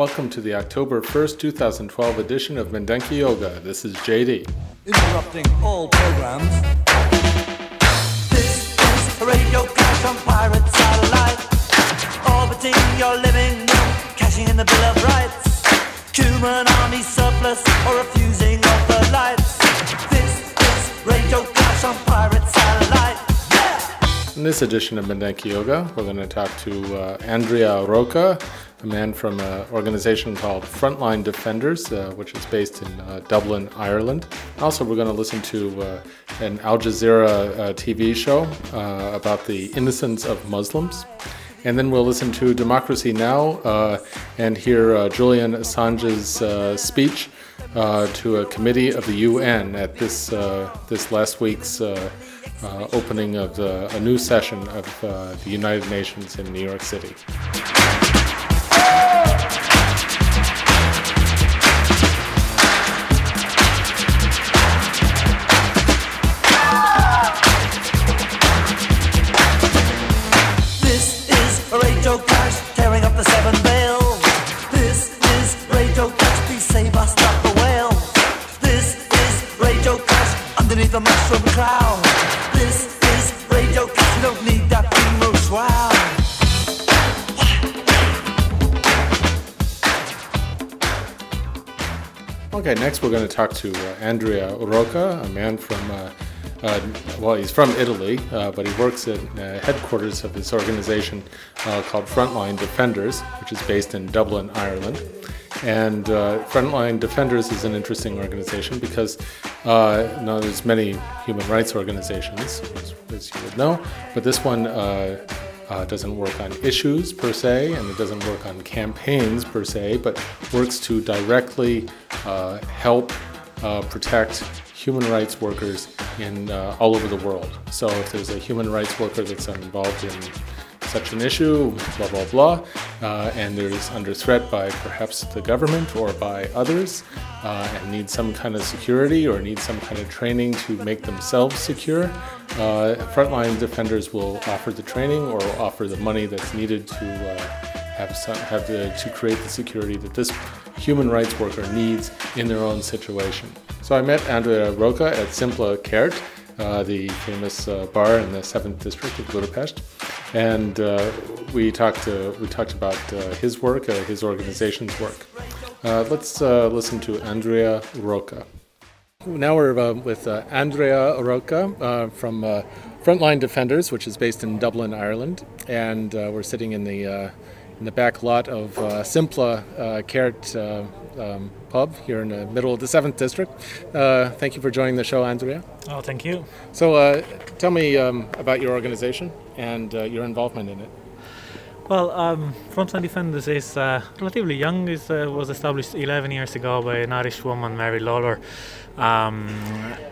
Welcome to the October 1st, 2012 edition of Mindenki Joga. This is JD. interrupting all programs. This is a radio clash on pirate satellite. Orbiting your living room, cashing in the Bill of Rights. Human army surplus or refusing of the lights. This is radio clash on pirate satellite. Yeah! In this edition of Mindenki Joga, we're going to talk to uh, Andrea Rocca, a man from an organization called Frontline Defenders, uh, which is based in uh, Dublin, Ireland. Also, we're going to listen to uh, an Al Jazeera uh, TV show uh, about the innocence of Muslims. And then we'll listen to Democracy Now! Uh, and hear Julian Assange's speech to a committee of the UN at this, this last week's opening of the, a new session of the United Nations in New York City. This Okay, next we're going to talk to uh, Andrea Rocca, a man from, uh, uh, well, he's from Italy, uh, but he works at uh, headquarters of this organization uh, called Frontline Defenders, which is based in Dublin, Ireland. And Frontline Defenders is an interesting organization because now there's many human rights organizations, as, as you would know, but this one uh, doesn't work on issues per se, and it doesn't work on campaigns per se, but works to directly help uh, protect human rights workers in uh, all over the world. So if there's a human rights worker that's involved in such an issue, blah blah blah, uh, and there's under threat by perhaps the government or by others, uh, and needs some kind of security or needs some kind of training to make themselves secure, uh, frontline defenders will offer the training or offer the money that's needed to uh, have some, have the, to create the security that this human rights worker needs in their own situation. So I met Andrea Rocca at Szimpla Kert, uh, the famous uh, bar in the seventh district of Budapest, and uh, we talked uh, we talked about uh, his work, uh, his organization's work. Let's listen to Andrea Rocca. Now we're uh, with Andrea Rocca from Frontline Defenders, which is based in Dublin, Ireland, and we're sitting in the in the back lot of uh, Szimpla uh, Carrot uh, um, pub here in the middle of the seventh district. Uh, thank you for joining the show, Andrea. Oh, thank you. So, uh, tell me um, about your organization and uh, your involvement in it. Well, um, Frontline Defenders is uh, relatively young. It uh, was established 11 years ago by an Irish woman, Mary Lawlor. Um,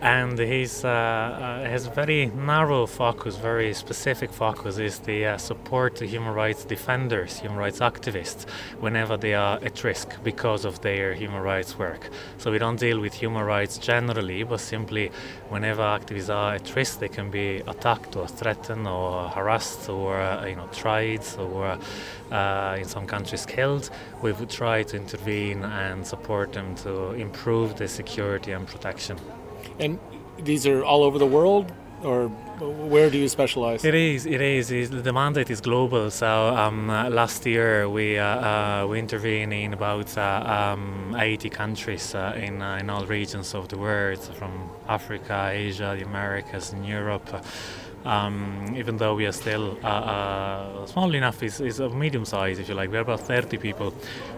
and his, uh, uh, his very narrow focus, very specific focus, is the uh, support to human rights defenders, human rights activists, whenever they are at risk because of their human rights work. So we don't deal with human rights generally, but simply whenever activists are at risk, they can be attacked or threatened or harassed or uh, you know tried or uh, in some countries killed. We would try to intervene and support them to improve the security and protection. And these are all over the world, or where do you specialize? It is. It is. It's- the mandate is global. So um, uh, last year we uh, uh, we intervened in about uh, um, 80 countries uh, in in all regions of the world, from Africa, Asia, the Americas, and Europe. Um, even though we are still uh, uh, small enough, is, is of medium size, if you like. We're about 30 people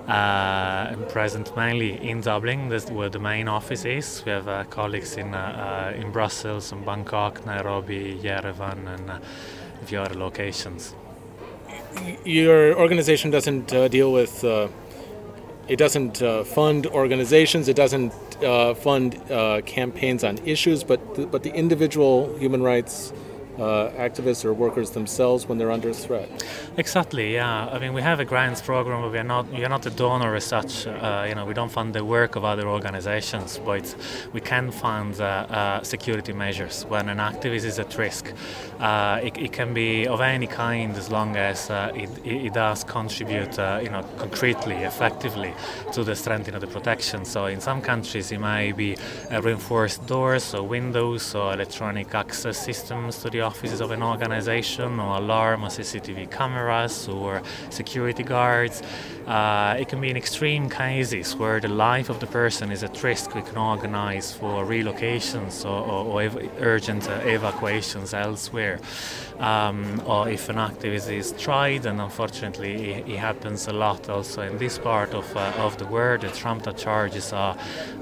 uh, present mainly in Dublin, that's where the main office is. We have uh, colleagues in, uh, uh, in Brussels, in Bangkok, Nairobi, Yerevan, and a few other locations. Your organization doesn't deal with it doesn't fund organizations. It doesn't fund campaigns on issues, but the, but the individual human rights uh, activists or workers themselves when they're under threat. Exactly. Yeah. I mean, we have a grants program, but we are not we are not a donor as such. Uh, you know, we don't fund the work of other organizations, but we can fund uh, uh security measures when an activist is at risk. Uh, it, it, can be of any kind as long as uh, it, it, does contribute, you know, concretely, effectively to the strengthening of the protection. So in some countries, it may be reinforced doors or windows or electronic access systems to the offices of an organization or alarm or CCTV cameras or security guards. Uh, it can be in extreme cases where the life of the person is at risk. We can organize for relocations or, or, or ev- urgent uh, evacuations elsewhere. Um, or if an activist is tried, and unfortunately it, it, happens a lot also in this part of, uh, of the world, the trumped charges are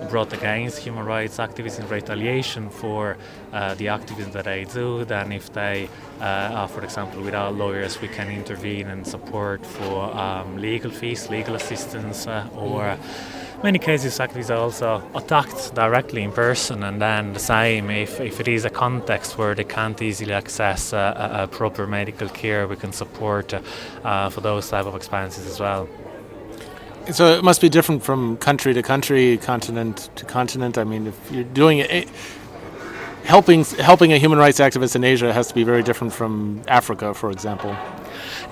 brought against human rights activists in retaliation for uh, the activism that they do, then if they uh, are, for example, without lawyers, we can intervene and support for um, legal fees, legal assistance, uh, or many cases activists are also attacked directly in person and then the same if, if it is a context where they can't easily access a, a proper medical care we can support uh, uh, for those type of expenses as well so it must be different from country to country continent to continent i mean if you're doing it helping helping a human rights activist in Asia has to be very different from Africa, for example.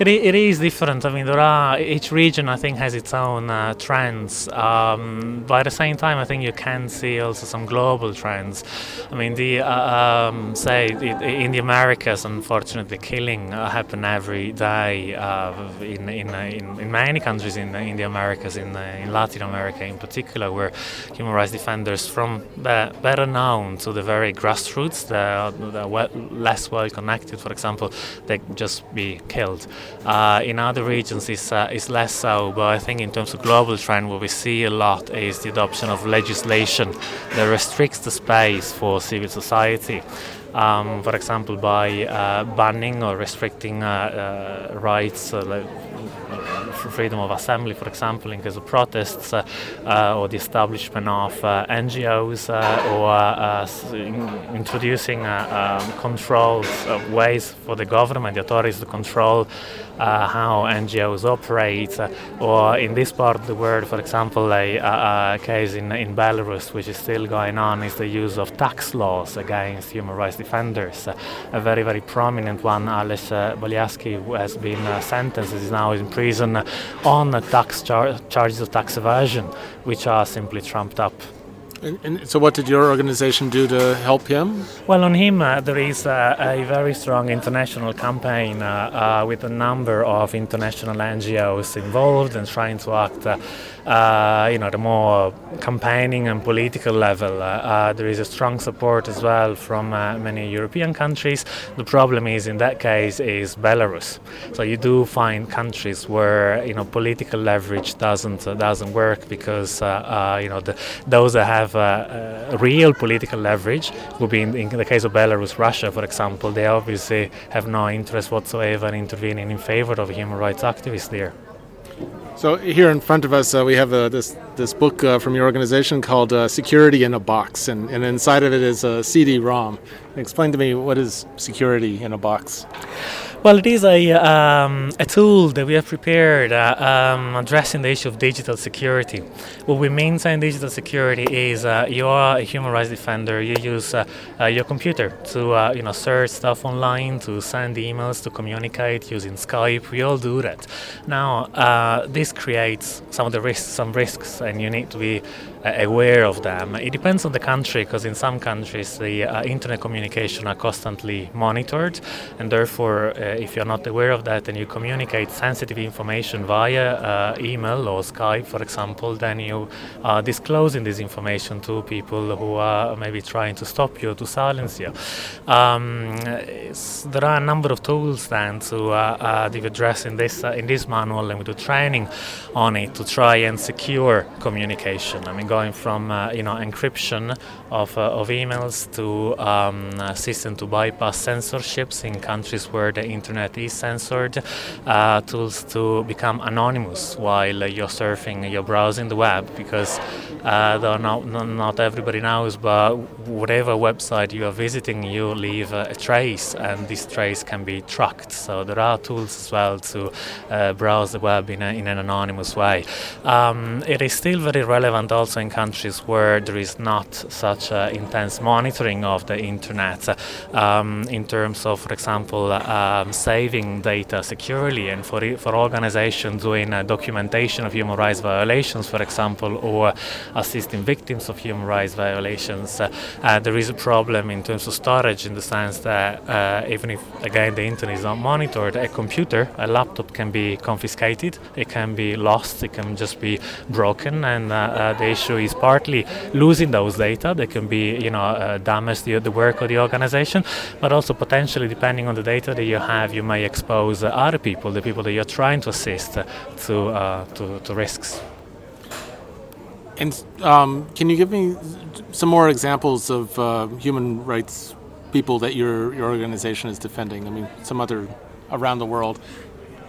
It, it is different. I mean, there are each region I think has its own uh, trends, um, but at the same time, I think you can see also some global trends. I mean, the uh, um, say in the Americas, unfortunately, killing uh, happen every day uh, in, in, uh, in, in many countries in in the Americas, in uh, in Latin America in particular, where human rights defenders from the better known to the very grassroots, the, the well, less well connected, for example, they just be killed. Uh, in other regions, it's, uh, it's less so, but I think in terms of global trend, what we see a lot is the adoption of legislation that restricts the space for civil society. Um, for example, by uh, banning or restricting uh, uh, rights uh, like freedom of assembly, for example, in case of protests, uh, uh, or the establishment of uh, NGOs, uh, or uh, uh, in introducing um, controls, ways for the government, the authorities to control how NGOs operate, or in this part of the world, for example, a, a, case in, in Belarus, which is still going on, is the use of tax laws against human rights defenders. a very, very prominent one, Ales Bialiatski, who has been sentenced, is now in prison on tax char- charges of tax evasion, which are simply trumped up. And, and, so, what did your organization do to help him? Well, on him, uh, there is uh, a very strong international campaign uh, uh with a number of international NGOs involved and trying to act uh, you know, the more campaigning and political level. Uh, uh, there is a strong support as well from uh, many European countries. The problem is, in that case, is Belarus. So you do find countries where you know political leverage doesn't uh, doesn't work because you know the, those that have real political leverage would be in, in the case of Belarus, Russia, for example. They obviously have no interest whatsoever in intervening in favor of human rights activists there. So here in front of us, uh, we have uh, this this book uh, from your organization called uh, "Security in a Box," and, and inside of it is a CD-ROM. Explain to me what is security in a box. Well, it is a, um, a tool that we have prepared uh, um, addressing the issue of digital security. What we mean by digital security is uh, you are a human rights defender. You use uh, uh your computer to uh, you know search stuff online, to send emails, to communicate using Skype. We all do that. Now, uh, this creates some of the risks, some risks, and you need to be aware of them. It depends on the country because in some countries the uh, internet communication are constantly monitored and therefore uh, if you're not aware of that and you communicate sensitive information via email or Skype, for example, then you are disclosing this information to people who are maybe trying to stop you, to silence you. Um, there are a number of tools then to uh, address in this in this manual, and we do training on it to try and secure communication. I mean, going from uh, you know encryption of, uh, of emails to um, system to bypass censorships in countries where the internet is censored, uh, tools to become anonymous while you're surfing, you're browsing the web, because though not, not everybody knows, but whatever website you are visiting, you leave a trace, and this trace can be tracked. So there are tools as well to uh, browse the web in, a, in an anonymous way. Um, it is still very relevant also in countries where there is not such uh, intense monitoring of the internet um, in terms of, for example, um, saving data securely and for, for organizations doing uh, documentation of human rights violations, for example, or assisting victims of human rights violations. Uh, there is a problem in terms of storage in the sense that uh, even if, again, the internet is not monitored, a computer, a laptop can be confiscated, it can be lost, it can just be broken, and uh, uh, the issue is partly losing those data. They can be, you know, uh, damage the, the work of the organization, but also potentially, depending on the data that you have, you may expose other people, the people that you're trying to assist, to, to, to risks. And um, can you give me some more examples of uh, human rights people that your your organization is defending? I mean, some other around the world.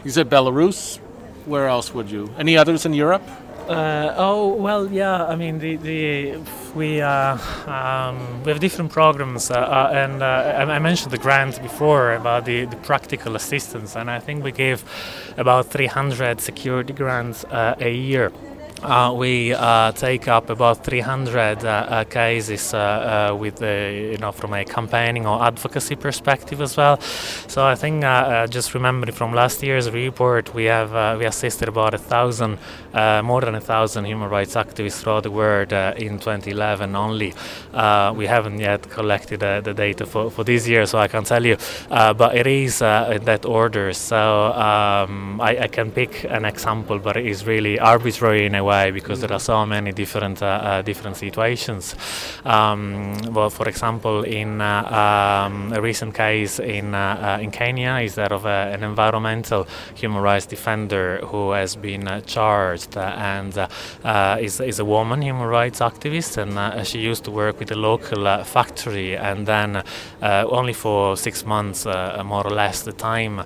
You said Belarus. Where else would you? Any others in Europe? Uh, oh well, yeah. I mean, the, the we uh, um, we have different programs, uh, uh and uh, I mentioned the grant before about the, the practical assistance, and I think we give about 300 security grants uh, a year uh, we uh, take up about 300 uh, cases with you know from a campaigning or advocacy perspective as well. So I think just remembering from last year's report, we have we assisted about a thousand, more than a thousand human rights activists throughout the world in 2011 only. we haven't yet collected the data for, for this year, so I can't tell you, but it is in that order. So um, I, I, can pick an example, but it is really arbitrary in a way because there are so many different uh, uh, different situations. Um, well, for example, in uh, um, a recent case in in Kenya is that of an environmental human rights defender who has been charged Uh, and uh, uh, is is a woman human rights activist and she used to work with a local factory and then only for six months more or less the time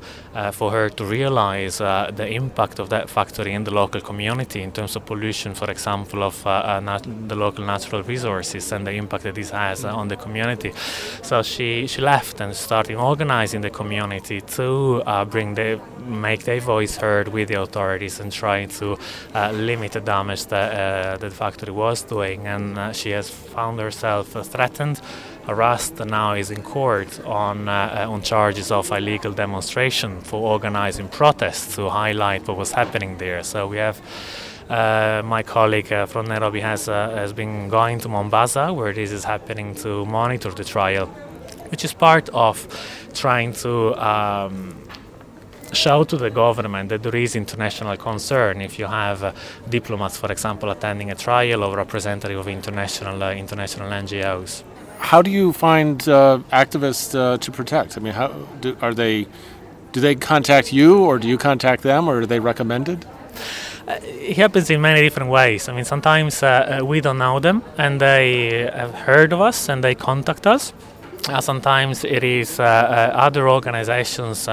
for her to realize the impact of that factory in the local community in terms of pollution, for example, of uh, uh, nat- the local natural resources and the impact that this has uh, on the community. So she, she left and started organizing the community to bring the make their voice heard with the authorities and trying to limit the damage that the factory was doing. And she has found herself threatened harassed and now is in court on uh, on charges of illegal demonstration for organizing protests to highlight what was happening there. So we have uh, my colleague uh, from Nairobi has uh, has been going to Mombasa, where this is happening, to monitor the trial, which is part of trying to. Um, show to the government that there is international concern if you have uh, diplomats, for example, attending a trial or representative of international uh, international NGOs. How do you find uh, activists to protect? I mean, how do, are they? Do they contact you, or do you contact them, or are they recommended? Uh, it happens in many different ways. I mean, sometimes uh, uh, we don't know them and they have heard of us and they contact us. Uh, sometimes it is uh, uh, other organizations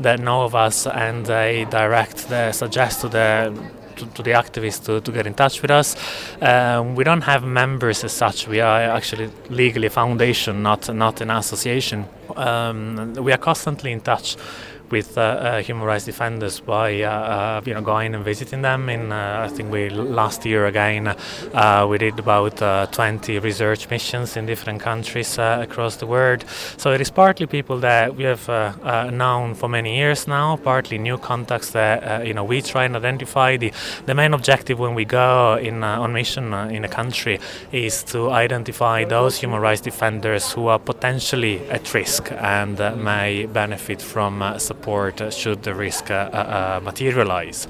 that know of us and they direct, they suggest to the to, to, the activists to, to get in touch with us. Um, we don't have members as such. We are actually legally a foundation, not not an association. Um, we are constantly in touch with uh, uh, human rights defenders by uh, uh you know going and visiting them. In uh, I think we last year again uh, we did about 20 research missions in different countries across the world. So it is partly people that we have known for many years now, partly new contacts that you know we try and identify. The the main objective when we go in on mission in a country is to identify those human rights defenders who are potentially at risk and may benefit from support support uh, should the risk uh, uh, materialize.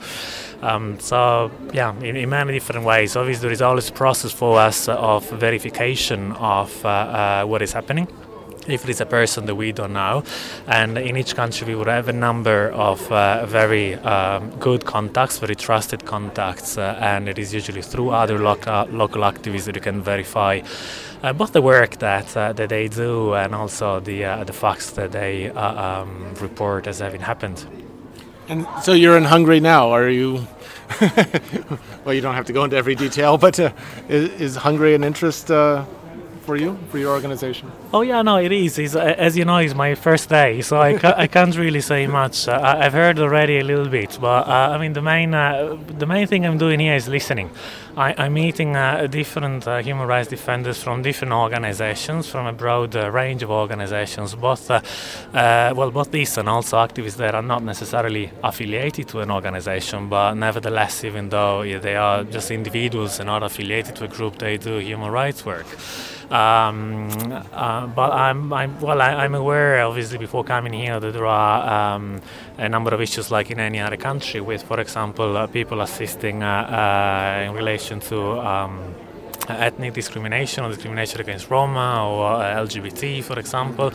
Um, so yeah, in, in, many different ways. Obviously, there is always a process for us of verification of what is happening if it is a person that we don't know. And in each country, we would have a number of uh, very um, good contacts, very trusted contacts, uh, and it is usually through other local, local activists that you can verify uh, both the work that uh, that they do and also the uh, the facts that they um, report as having happened. And so you're in Hungary now. Are you? well, you don't have to go into every detail, but is, is Hungary an interest? For you, for your organization? Oh yeah, no, it is. It's, uh, as you know, it's my first day, so I, ca- I can't really say much. Uh, I've heard already a little bit, but uh, I mean the main uh, the main thing I'm doing here is listening. I, am meeting uh, different uh, human rights defenders from different organizations, from a broad range of organizations, both well, both these and also activists that are not necessarily affiliated to an organization, but nevertheless, even though they are just individuals and not affiliated to a group, they do human rights work. Um, uh, but I'm, I'm well. I, am aware, obviously, before coming here, that there are um, a number of issues, like in any other country, with, for example, uh, people assisting uh, uh in relation to. Um, ethnic discrimination or discrimination against Roma or uh, LGBT, for example.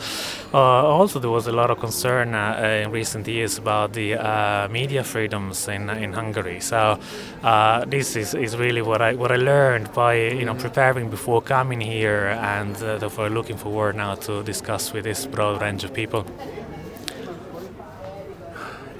Uh, also, there was a lot of concern uh, uh in recent years about the uh, media freedoms in in Hungary. So uh, this is, is really what I what I learned by you know preparing before coming here, and therefore looking forward now to discuss with this broad range of people.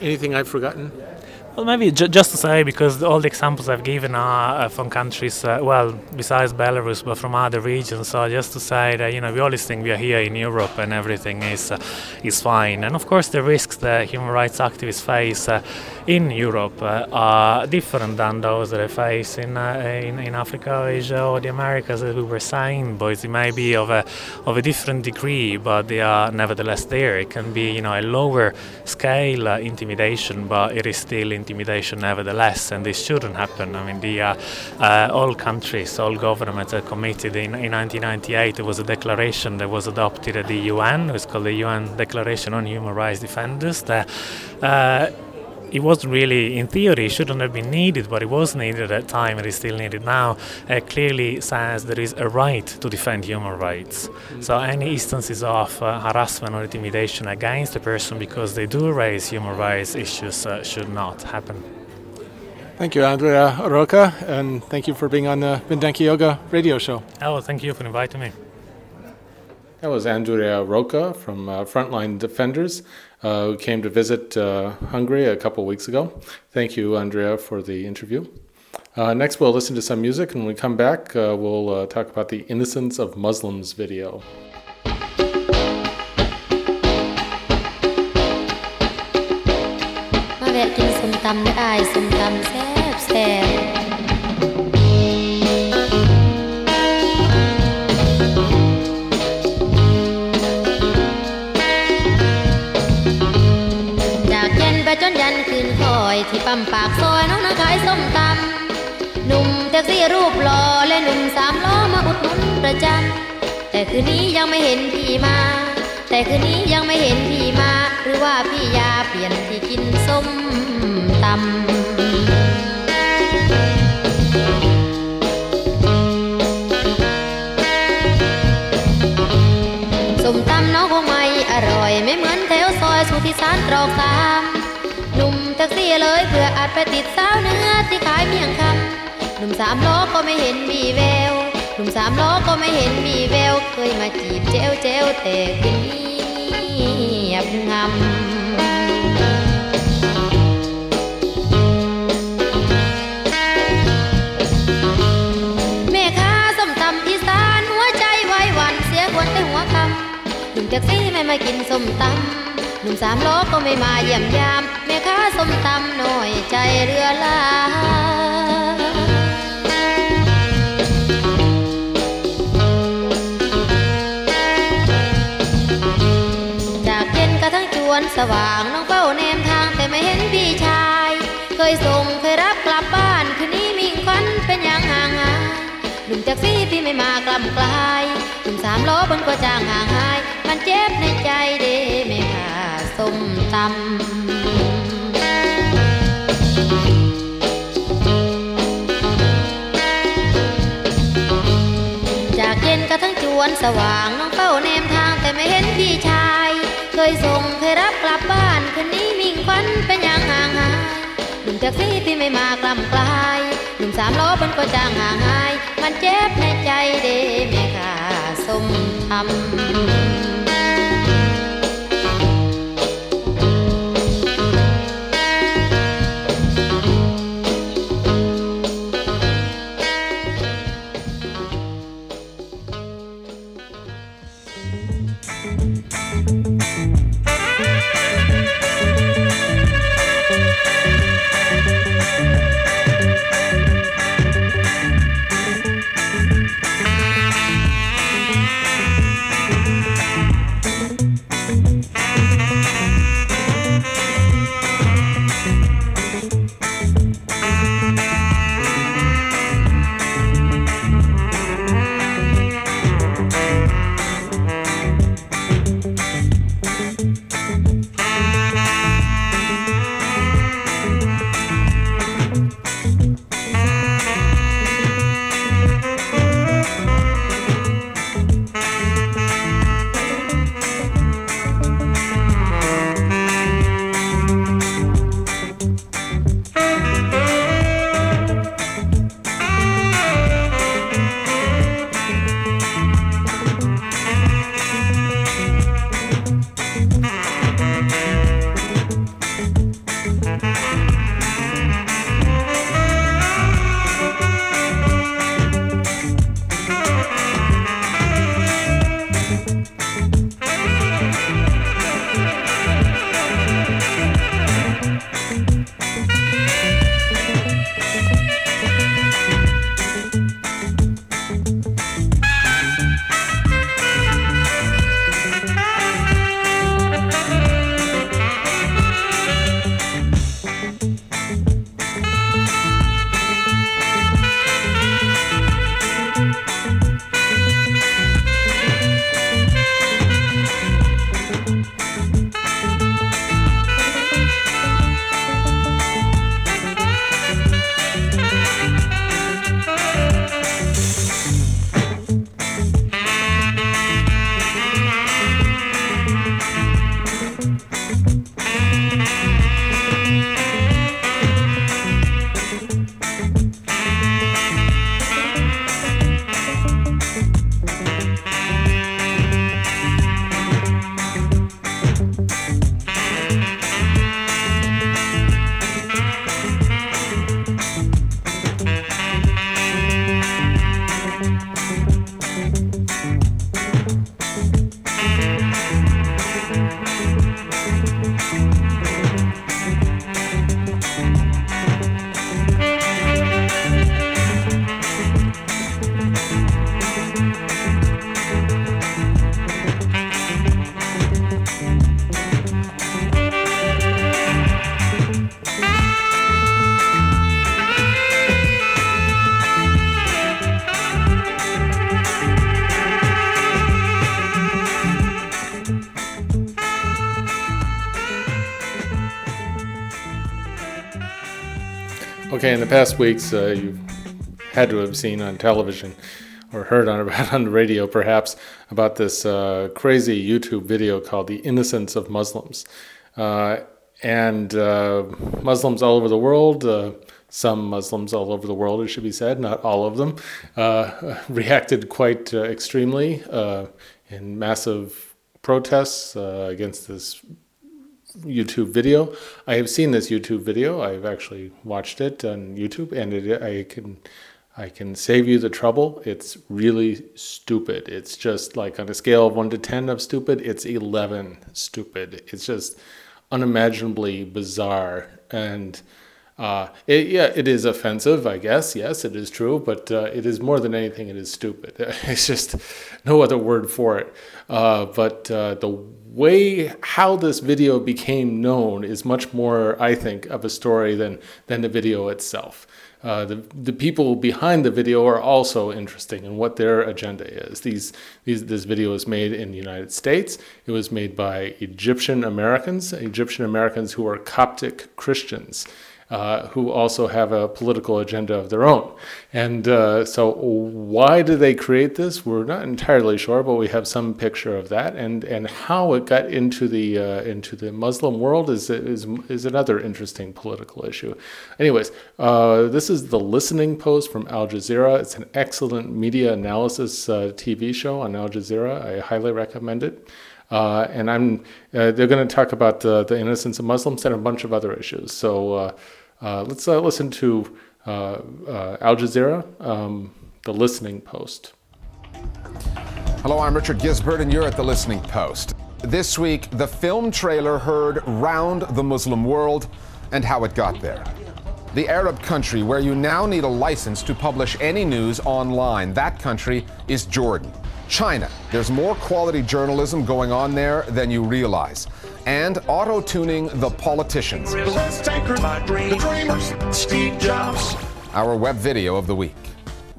Anything I've forgotten? Well, maybe ju- just to say, because all the examples I've given are uh, from countries, uh, well, besides Belarus, but from other regions. So just to say that you know we always think we are here in Europe and everything is uh, is fine. And of course, the risks that human rights activists face uh, in Europe uh, are different than those that they face in, uh, in, in Africa, Asia, or the Americas, as we were saying. But it may be of a of a different degree, but they are nevertheless there. It can be you know a lower scale intimidation, but it is still intimidation nevertheless, and this shouldn't happen. I mean, the uh, uh, all countries, all governments are committed. In, in 1998, there was a declaration that was adopted at the UN. It was called the UN Declaration on Human Rights Defenders. That uh, it wasn't really, in theory, shouldn't have been needed, but it was needed at that time and is still needed now. It clearly says there is a right to defend human rights. So any instances of uh, harassment or intimidation against a person because they do raise human rights issues uh, should not happen. Thank you, Andrea Rocca, and thank you for being on the Mindenki Joga radio show. Oh, thank you for inviting me. That was Andrea Rocca from uh, Frontline Defenders, uh, who came to visit uh, Hungary a couple weeks ago. Thank you, Andrea, for the interview. Uh, next, we'll listen to some music, and when we come back, uh, we'll uh, talk about the Innocence of Muslims video. ที่ ยังไม่เห็นพี่มา แต่คืนนี้ยังไม่เห็นพี่มา หรือว่าพี่ยาเปลี่ยนที่กินส้มตำส้มตำน้องคงไม่อร่อย ไม่เหมือนแถวซอยสุทธิสารตรอกสามแท็กซี่เลยเพื่ออาจไปติดสาวเนื้อที่ขายเพียงคำหนุ่มสามล้อก็ไม่เห็นมีแวว นุ่มสามล้อก็ไม่เห็นมีแววเคยมาจีบเจวเจวแต่คืนนี้เงียบงำแม่ค้าสมตำอีสานหัวใจไว้วันเสียคนแต่หัวคำหนุ่มแท็กซี่ไม่มากินส้มตำหนุ่มสามล้อก็ไม่มาเยี่ยมยาม แม่ค้าส้มตำหน่อยใจเรือลา ระทั่งจวนสว่างน้องเป้าแนมทางแต่ไม่เห็นพี่ชาย เคยส่งเคยรับกลับบ้านคืนนี้มีควันเป็นอย่างห่างหาหนุ่มจากซี่ที่ไม่มากลำกลายหนุ่มสามล้อบนก็จางห่างหาย มันเจ็บในใจเด้ไม่ขาส้มตำจากเย็นกระทั่งจวนสว่างน้อง เคยส่งเคยรับกลับบ้านคืนนี้มิ่งควันเป็นอย่างห่างหายหนุ่มแท็กซี่ที่ไม่มากลำกลายหนุ่มสามล้อมันก็จางห่างหาย มันเจ็บในใจเด้แม่ค่าสมทำ Okay, in the past weeks, uh, you've had to have seen on television or heard on about on the radio, perhaps, about this uh, crazy YouTube video called "The Innocence of Muslims," uh, and uh, Muslims all over the world. Uh, some Muslims all over the world, it should be said, not all of them, uh, reacted quite extremely in massive protests against this YouTube video. I have seen this YouTube video. I've actually watched it on YouTube, and it, I can I can save you the trouble. It's really stupid. It's just like on a scale of one to ten of stupid, it's eleven stupid. It's just unimaginably bizarre and. Uh, it, yeah, it is offensive, I guess. Yes, it is true, but uh, it is more than anything, it is stupid. It's just no other word for it. Uh, but uh, the way how this video became known is much more, I think, of a story than than the video itself. Uh, the the people behind the video are also interesting in what their agenda is. These these this video was made in the United States. It was made by Egyptian Americans, Egyptian Americans who are Coptic Christians. Uh, who also have a political agenda of their own. And uh, so, why do they create this? We're not entirely sure, but we have some picture of that. And and how it got into the uh, into the Muslim world is is is another interesting political issue. Anyways, uh, this is the Listening Post from Al Jazeera. It's an excellent media analysis uh, TV show on Al Jazeera. I highly recommend it. Uh, and I'm uh, they're going to talk about the, the innocence of Muslims and a bunch of other issues. So uh, uh let's uh, listen to uh, Al Jazeera, um, the Listening Post. Hello, I'm Richard Gizbert, and you're at the Listening Post. This week, the film trailer heard round the Muslim world and how it got there. The Arab country where you now need a license to publish any news online. That country is Jordan. China. There's more quality journalism going on there than you realize. And auto tuning the politicians. Our web video of the week.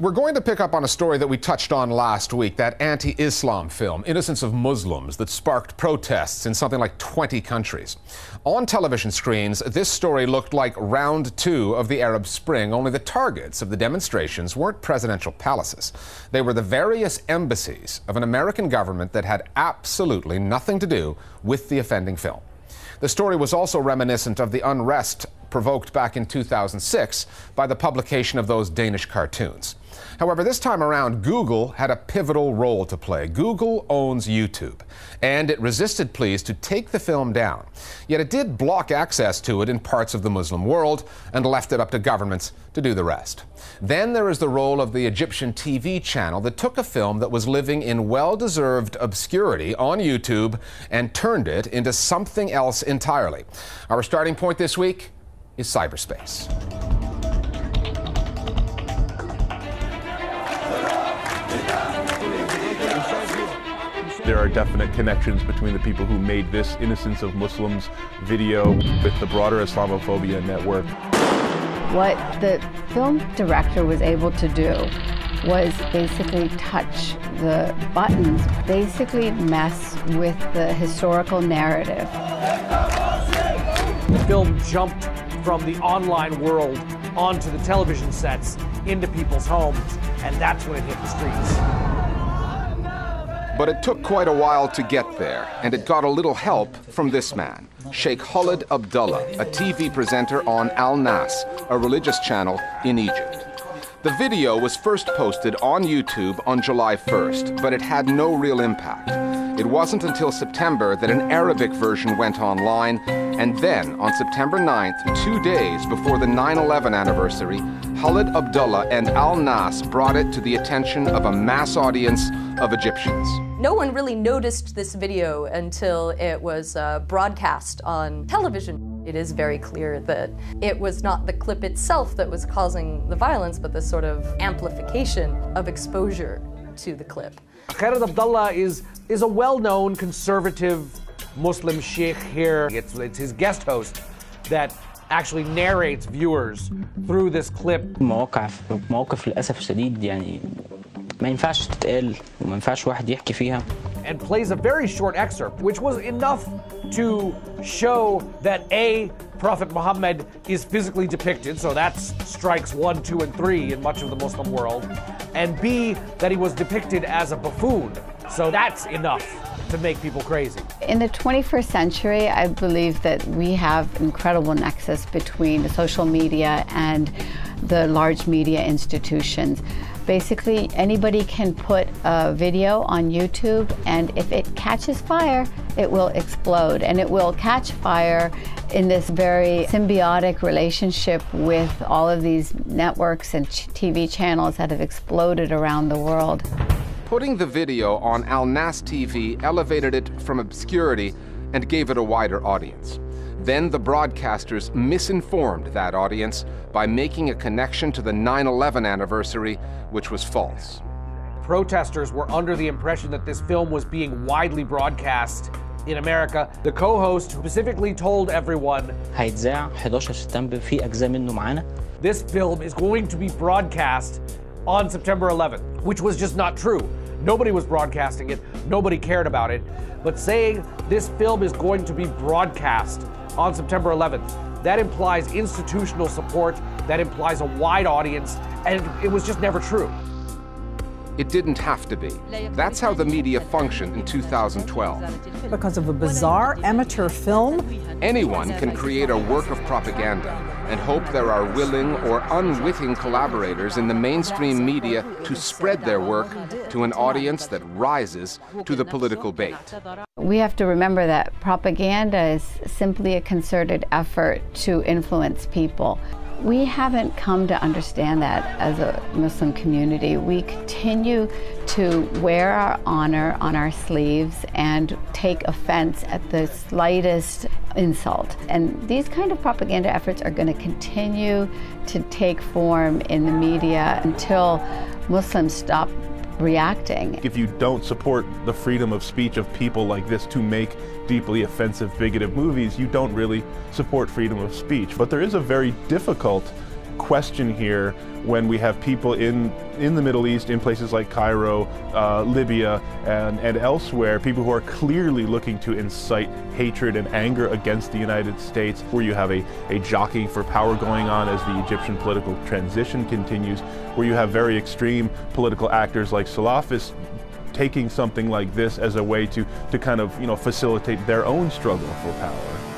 We're going to pick up on a story that we touched on last week that anti Islam film, Innocence of Muslims, that sparked protests in something like 20 countries. On television screens, this story looked like round two of the Arab Spring, only the targets of the demonstrations weren't presidential palaces. They were the various embassies of an American government that had absolutely nothing to do with the offending film. The story was also reminiscent of the unrest provoked back in 2006 by the publication of those Danish cartoons. However, this time around, Google had a pivotal role to play. Google owns YouTube, and it resisted pleas to take the film down. Yet it did block access to it in parts of the Muslim world and left it up to governments to do the rest. Then there is the role of the Egyptian TV channel that took a film that was living in well deserved obscurity on YouTube and turned it into something else entirely. Our starting point this week is cyberspace. There are definite connections between the people who made this Innocence of Muslims video with the broader Islamophobia network. What the film director was able to do was basically touch the buttons, basically mess with the historical narrative. The film jumped from the online world onto the television sets into people's homes, and that's when it hit the streets. But it took quite a while to get there, and it got a little help from this man, Sheikh Khalid Abdullah, a TV presenter on Al Nas, a religious channel in Egypt. The video was first posted on YouTube on July 1st, but it had no real impact. It wasn't until September that an Arabic version went online, and then on September 9th, two days before the 9 11 anniversary, Khalid Abdullah and Al Nas brought it to the attention of a mass audience of Egyptians. No one really noticed this video until it was uh, broadcast on television. It is very clear that it was not the clip itself that was causing the violence, but the sort of amplification of exposure to the clip. Khalid Abdullah is, is a well known conservative Muslim sheikh here. It's, it's his guest host that actually narrates viewers through this clip. مواقع مواقف للاسف الشديد يعني ما ينفعش تتقال وما ينفعش واحد يحكي فيها and plays a very short excerpt, which was enough to show that A, Prophet Muhammad is physically depicted, so that's strikes one, two, and three in much of the Muslim world, and B, that he was depicted as a buffoon, so that's enough to make people crazy. In the 21st century, I believe that we have incredible nexus between the social media and the large media institutions. Basically, anybody can put a video on YouTube, and if it catches fire, it will explode. And it will catch fire in this very symbiotic relationship with all of these networks and TV channels that have exploded around the world. Putting the video on Al Nas TV elevated it from obscurity and gave it a wider audience. Then the broadcasters misinformed that audience by making a connection to the 9 11 anniversary, which was false. Protesters were under the impression that this film was being widely broadcast in America. The co-host specifically told everyone هيتذاع 11 سبتمبر في أجزاء منه معانا this film is going to be broadcast on September 11th, which was just not true. Nobody was broadcasting it, nobody cared about it. But saying this film is going to be broadcast on September 11th that implies institutional support, that implies a wide audience, and it was just never true. It didn't have to be. That's how the media functioned in 2012. Because of a bizarre amateur film, anyone can create a work of propaganda and hope there are willing or unwitting collaborators in the mainstream media to spread their work to an audience that rises to the political bait. We have to remember that propaganda is simply a concerted effort to influence people. We haven't come to understand that as a Muslim community. We continue to wear our honor on our sleeves and take offense at the slightest insult. And these kind of propaganda efforts are going to continue to take form in the media until Muslims stop reacting. If you don't support the freedom of speech of people like this to make deeply offensive, bigoted movies, you don't really support freedom of speech. But there is a very difficult question here when we have people in, in the Middle East, in places like Cairo, uh, Libya, and, and elsewhere, people who are clearly looking to incite hatred and anger against the United States, where you have a, a jockeying for power going on as the Egyptian political transition continues, where you have very extreme political actors like Salafists taking something like this as a way to, to kind of you know facilitate their own struggle for power.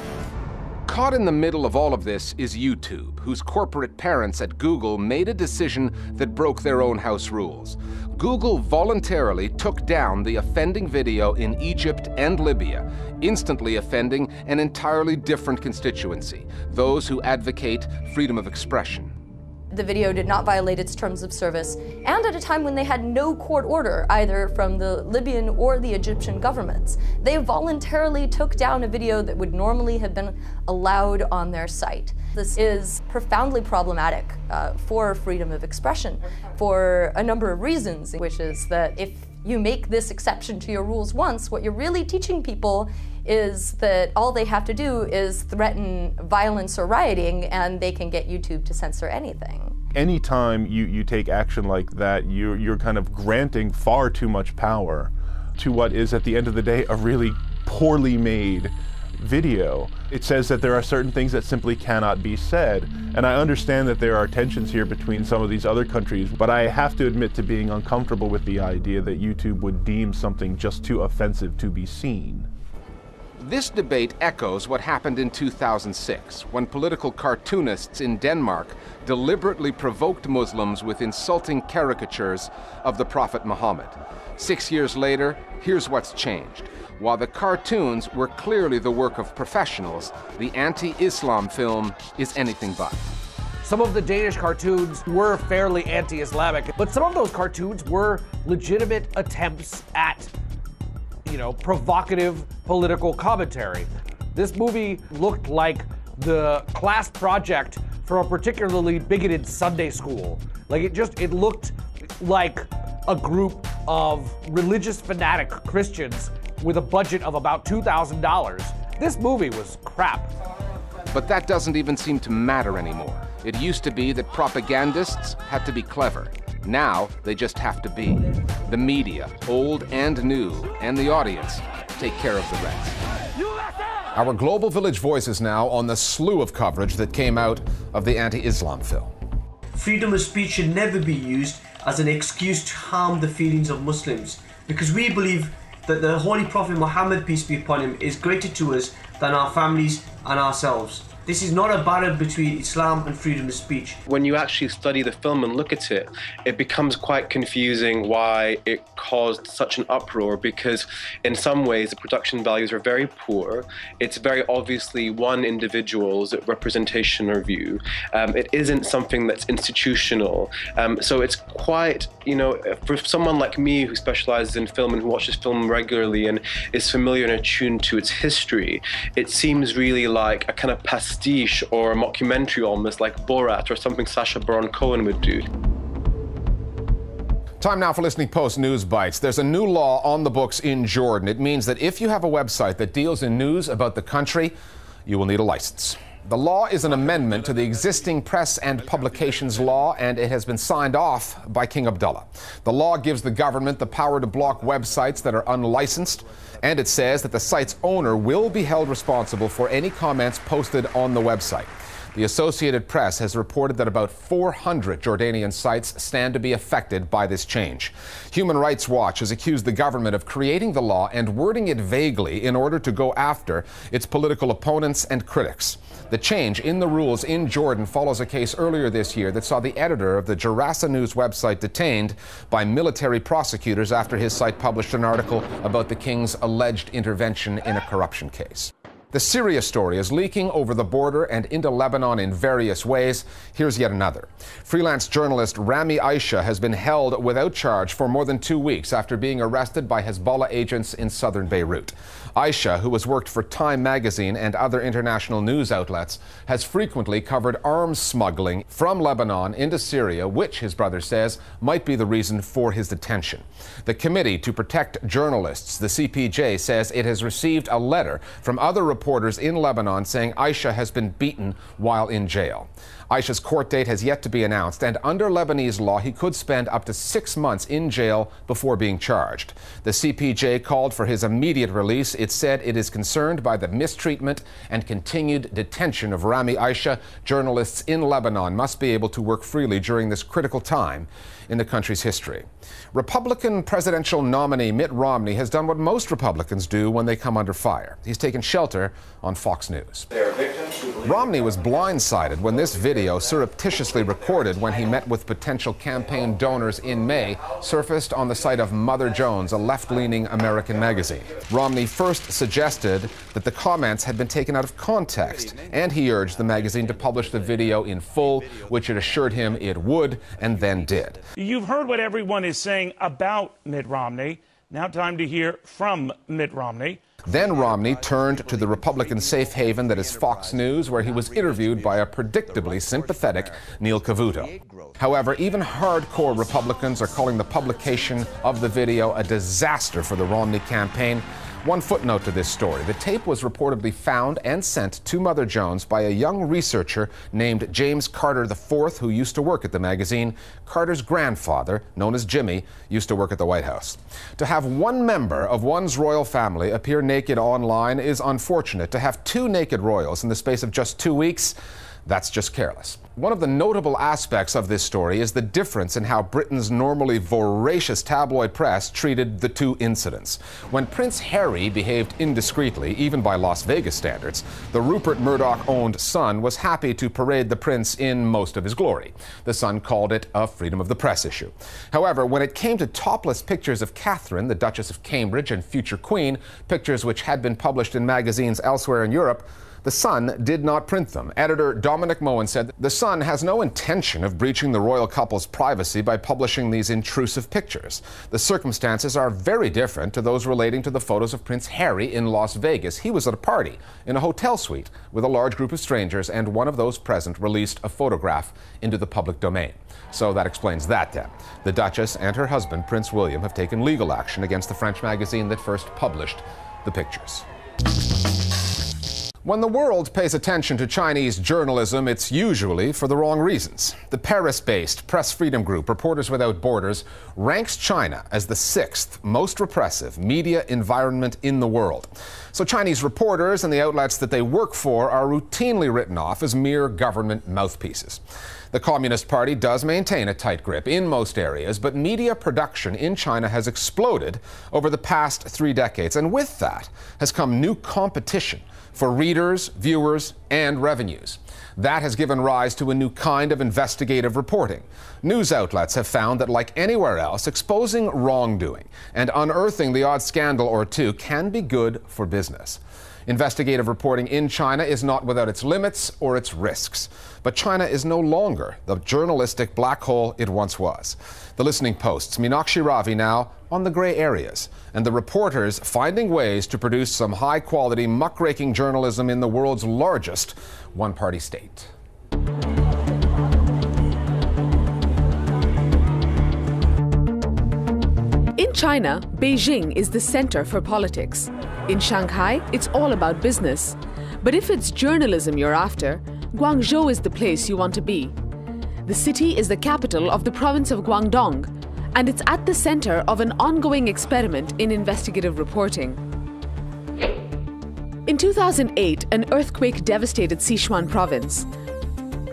Caught in the middle of all of this is YouTube, whose corporate parents at Google made a decision that broke their own house rules. Google voluntarily took down the offending video in Egypt and Libya, instantly offending an entirely different constituency those who advocate freedom of expression. The video did not violate its terms of service, and at a time when they had no court order, either from the Libyan or the Egyptian governments. They voluntarily took down a video that would normally have been allowed on their site. This is profoundly problematic uh, for freedom of expression for a number of reasons, which is that if you make this exception to your rules once, what you're really teaching people is that all they have to do is threaten violence or rioting and they can get YouTube to censor anything. Anytime you, you take action like that, you, you're kind of granting far too much power to what is, at the end of the day, a really poorly made video. It says that there are certain things that simply cannot be said. And I understand that there are tensions here between some of these other countries, but I have to admit to being uncomfortable with the idea that YouTube would deem something just too offensive to be seen. This debate echoes what happened in 2006 when political cartoonists in Denmark deliberately provoked Muslims with insulting caricatures of the Prophet Muhammad. Six years later, here's what's changed. While the cartoons were clearly the work of professionals, the anti Islam film is anything but. Some of the Danish cartoons were fairly anti Islamic, but some of those cartoons were legitimate attempts at you know, provocative political commentary. This movie looked like the class project for a particularly bigoted Sunday school. Like it just, it looked like a group of religious fanatic Christians with a budget of about $2,000. This movie was crap. But that doesn't even seem to matter anymore. It used to be that propagandists had to be clever. Now they just have to be. The media, old and new, and the audience take care of the rest. Our Global Village voices now on the slew of coverage that came out of the anti Islam film. Freedom of speech should never be used as an excuse to harm the feelings of Muslims because we believe that the Holy Prophet Muhammad, peace be upon him, is greater to us than our families and ourselves. This is not a battle between Islam and freedom of speech. When you actually study the film and look at it, it becomes quite confusing why it caused such an uproar because, in some ways, the production values are very poor. It's very obviously one individual's representation or view. Um, it isn't something that's institutional. Um, so it's quite, you know, for someone like me who specializes in film and who watches film regularly and is familiar and attuned to its history, it seems really like a kind of pastiche or a mockumentary almost like Borat or something Sacha Baron Cohen would do. Time now for listening post news bites. There's a new law on the books in Jordan. It means that if you have a website that deals in news about the country, you will need a license. The law is an amendment to the existing press and publications law, and it has been signed off by King Abdullah. The law gives the government the power to block websites that are unlicensed, and it says that the site's owner will be held responsible for any comments posted on the website. The Associated Press has reported that about 400 Jordanian sites stand to be affected by this change. Human Rights Watch has accused the government of creating the law and wording it vaguely in order to go after its political opponents and critics. The change in the rules in Jordan follows a case earlier this year that saw the editor of the Jarasa News website detained by military prosecutors after his site published an article about the king's alleged intervention in a corruption case. The Syria story is leaking over the border and into Lebanon in various ways. Here's yet another. Freelance journalist Rami Aisha has been held without charge for more than two weeks after being arrested by Hezbollah agents in southern Beirut. Aisha, who has worked for Time magazine and other international news outlets, has frequently covered arms smuggling from Lebanon into Syria, which, his brother says, might be the reason for his detention. The Committee to Protect Journalists, the CPJ, says it has received a letter from other reporters in Lebanon saying Aisha has been beaten while in jail. Aisha's court date has yet to be announced, and under Lebanese law, he could spend up to six months in jail before being charged. The CPJ called for his immediate release. It said it is concerned by the mistreatment and continued detention of Rami Aisha. Journalists in Lebanon must be able to work freely during this critical time in the country's history. Republican presidential nominee Mitt Romney has done what most Republicans do when they come under fire. He's taken shelter on Fox News. Romney was blindsided when this video, surreptitiously recorded when he met with potential campaign donors in May, surfaced on the site of Mother Jones, a left leaning American magazine. Romney first suggested that the comments had been taken out of context, and he urged the magazine to publish the video in full, which it assured him it would, and then did. You've heard what everyone is saying about Mitt Romney. Now, time to hear from Mitt Romney. Then Romney turned to the Republican safe haven that is Fox News, where he was interviewed by a predictably sympathetic Neil Cavuto. However, even hardcore Republicans are calling the publication of the video a disaster for the Romney campaign. One footnote to this story the tape was reportedly found and sent to Mother Jones by a young researcher named James Carter IV, who used to work at the magazine. Carter's grandfather, known as Jimmy, used to work at the White House. To have one member of one's royal family appear naked online is unfortunate. To have two naked royals in the space of just two weeks, that's just careless. One of the notable aspects of this story is the difference in how Britain's normally voracious tabloid press treated the two incidents. When Prince Harry behaved indiscreetly, even by Las Vegas standards, the Rupert Murdoch owned Sun was happy to parade the prince in most of his glory. The Sun called it a freedom of the press issue. However, when it came to topless pictures of Catherine, the Duchess of Cambridge and future Queen, pictures which had been published in magazines elsewhere in Europe, the Sun did not print them. Editor Dominic Mohan said The Sun has no intention of breaching the royal couple's privacy by publishing these intrusive pictures. The circumstances are very different to those relating to the photos of Prince Harry in Las Vegas. He was at a party in a hotel suite with a large group of strangers, and one of those present released a photograph into the public domain. So that explains that then. The Duchess and her husband, Prince William, have taken legal action against the French magazine that first published the pictures. When the world pays attention to Chinese journalism, it's usually for the wrong reasons. The Paris based press freedom group Reporters Without Borders ranks China as the sixth most repressive media environment in the world. So Chinese reporters and the outlets that they work for are routinely written off as mere government mouthpieces. The Communist Party does maintain a tight grip in most areas, but media production in China has exploded over the past three decades. And with that has come new competition for readers, viewers, and revenues. That has given rise to a new kind of investigative reporting. News outlets have found that, like anywhere else, exposing wrongdoing and unearthing the odd scandal or two can be good for business. Investigative reporting in China is not without its limits or its risks. But China is no longer the journalistic black hole it once was. The Listening Post's Meenakshi Ravi now on the gray areas and the reporters finding ways to produce some high quality, muckraking journalism in the world's largest one party state. In China, Beijing is the center for politics. In Shanghai, it's all about business. But if it's journalism you're after, Guangzhou is the place you want to be. The city is the capital of the province of Guangdong, and it's at the center of an ongoing experiment in investigative reporting. In 2008, an earthquake devastated Sichuan province.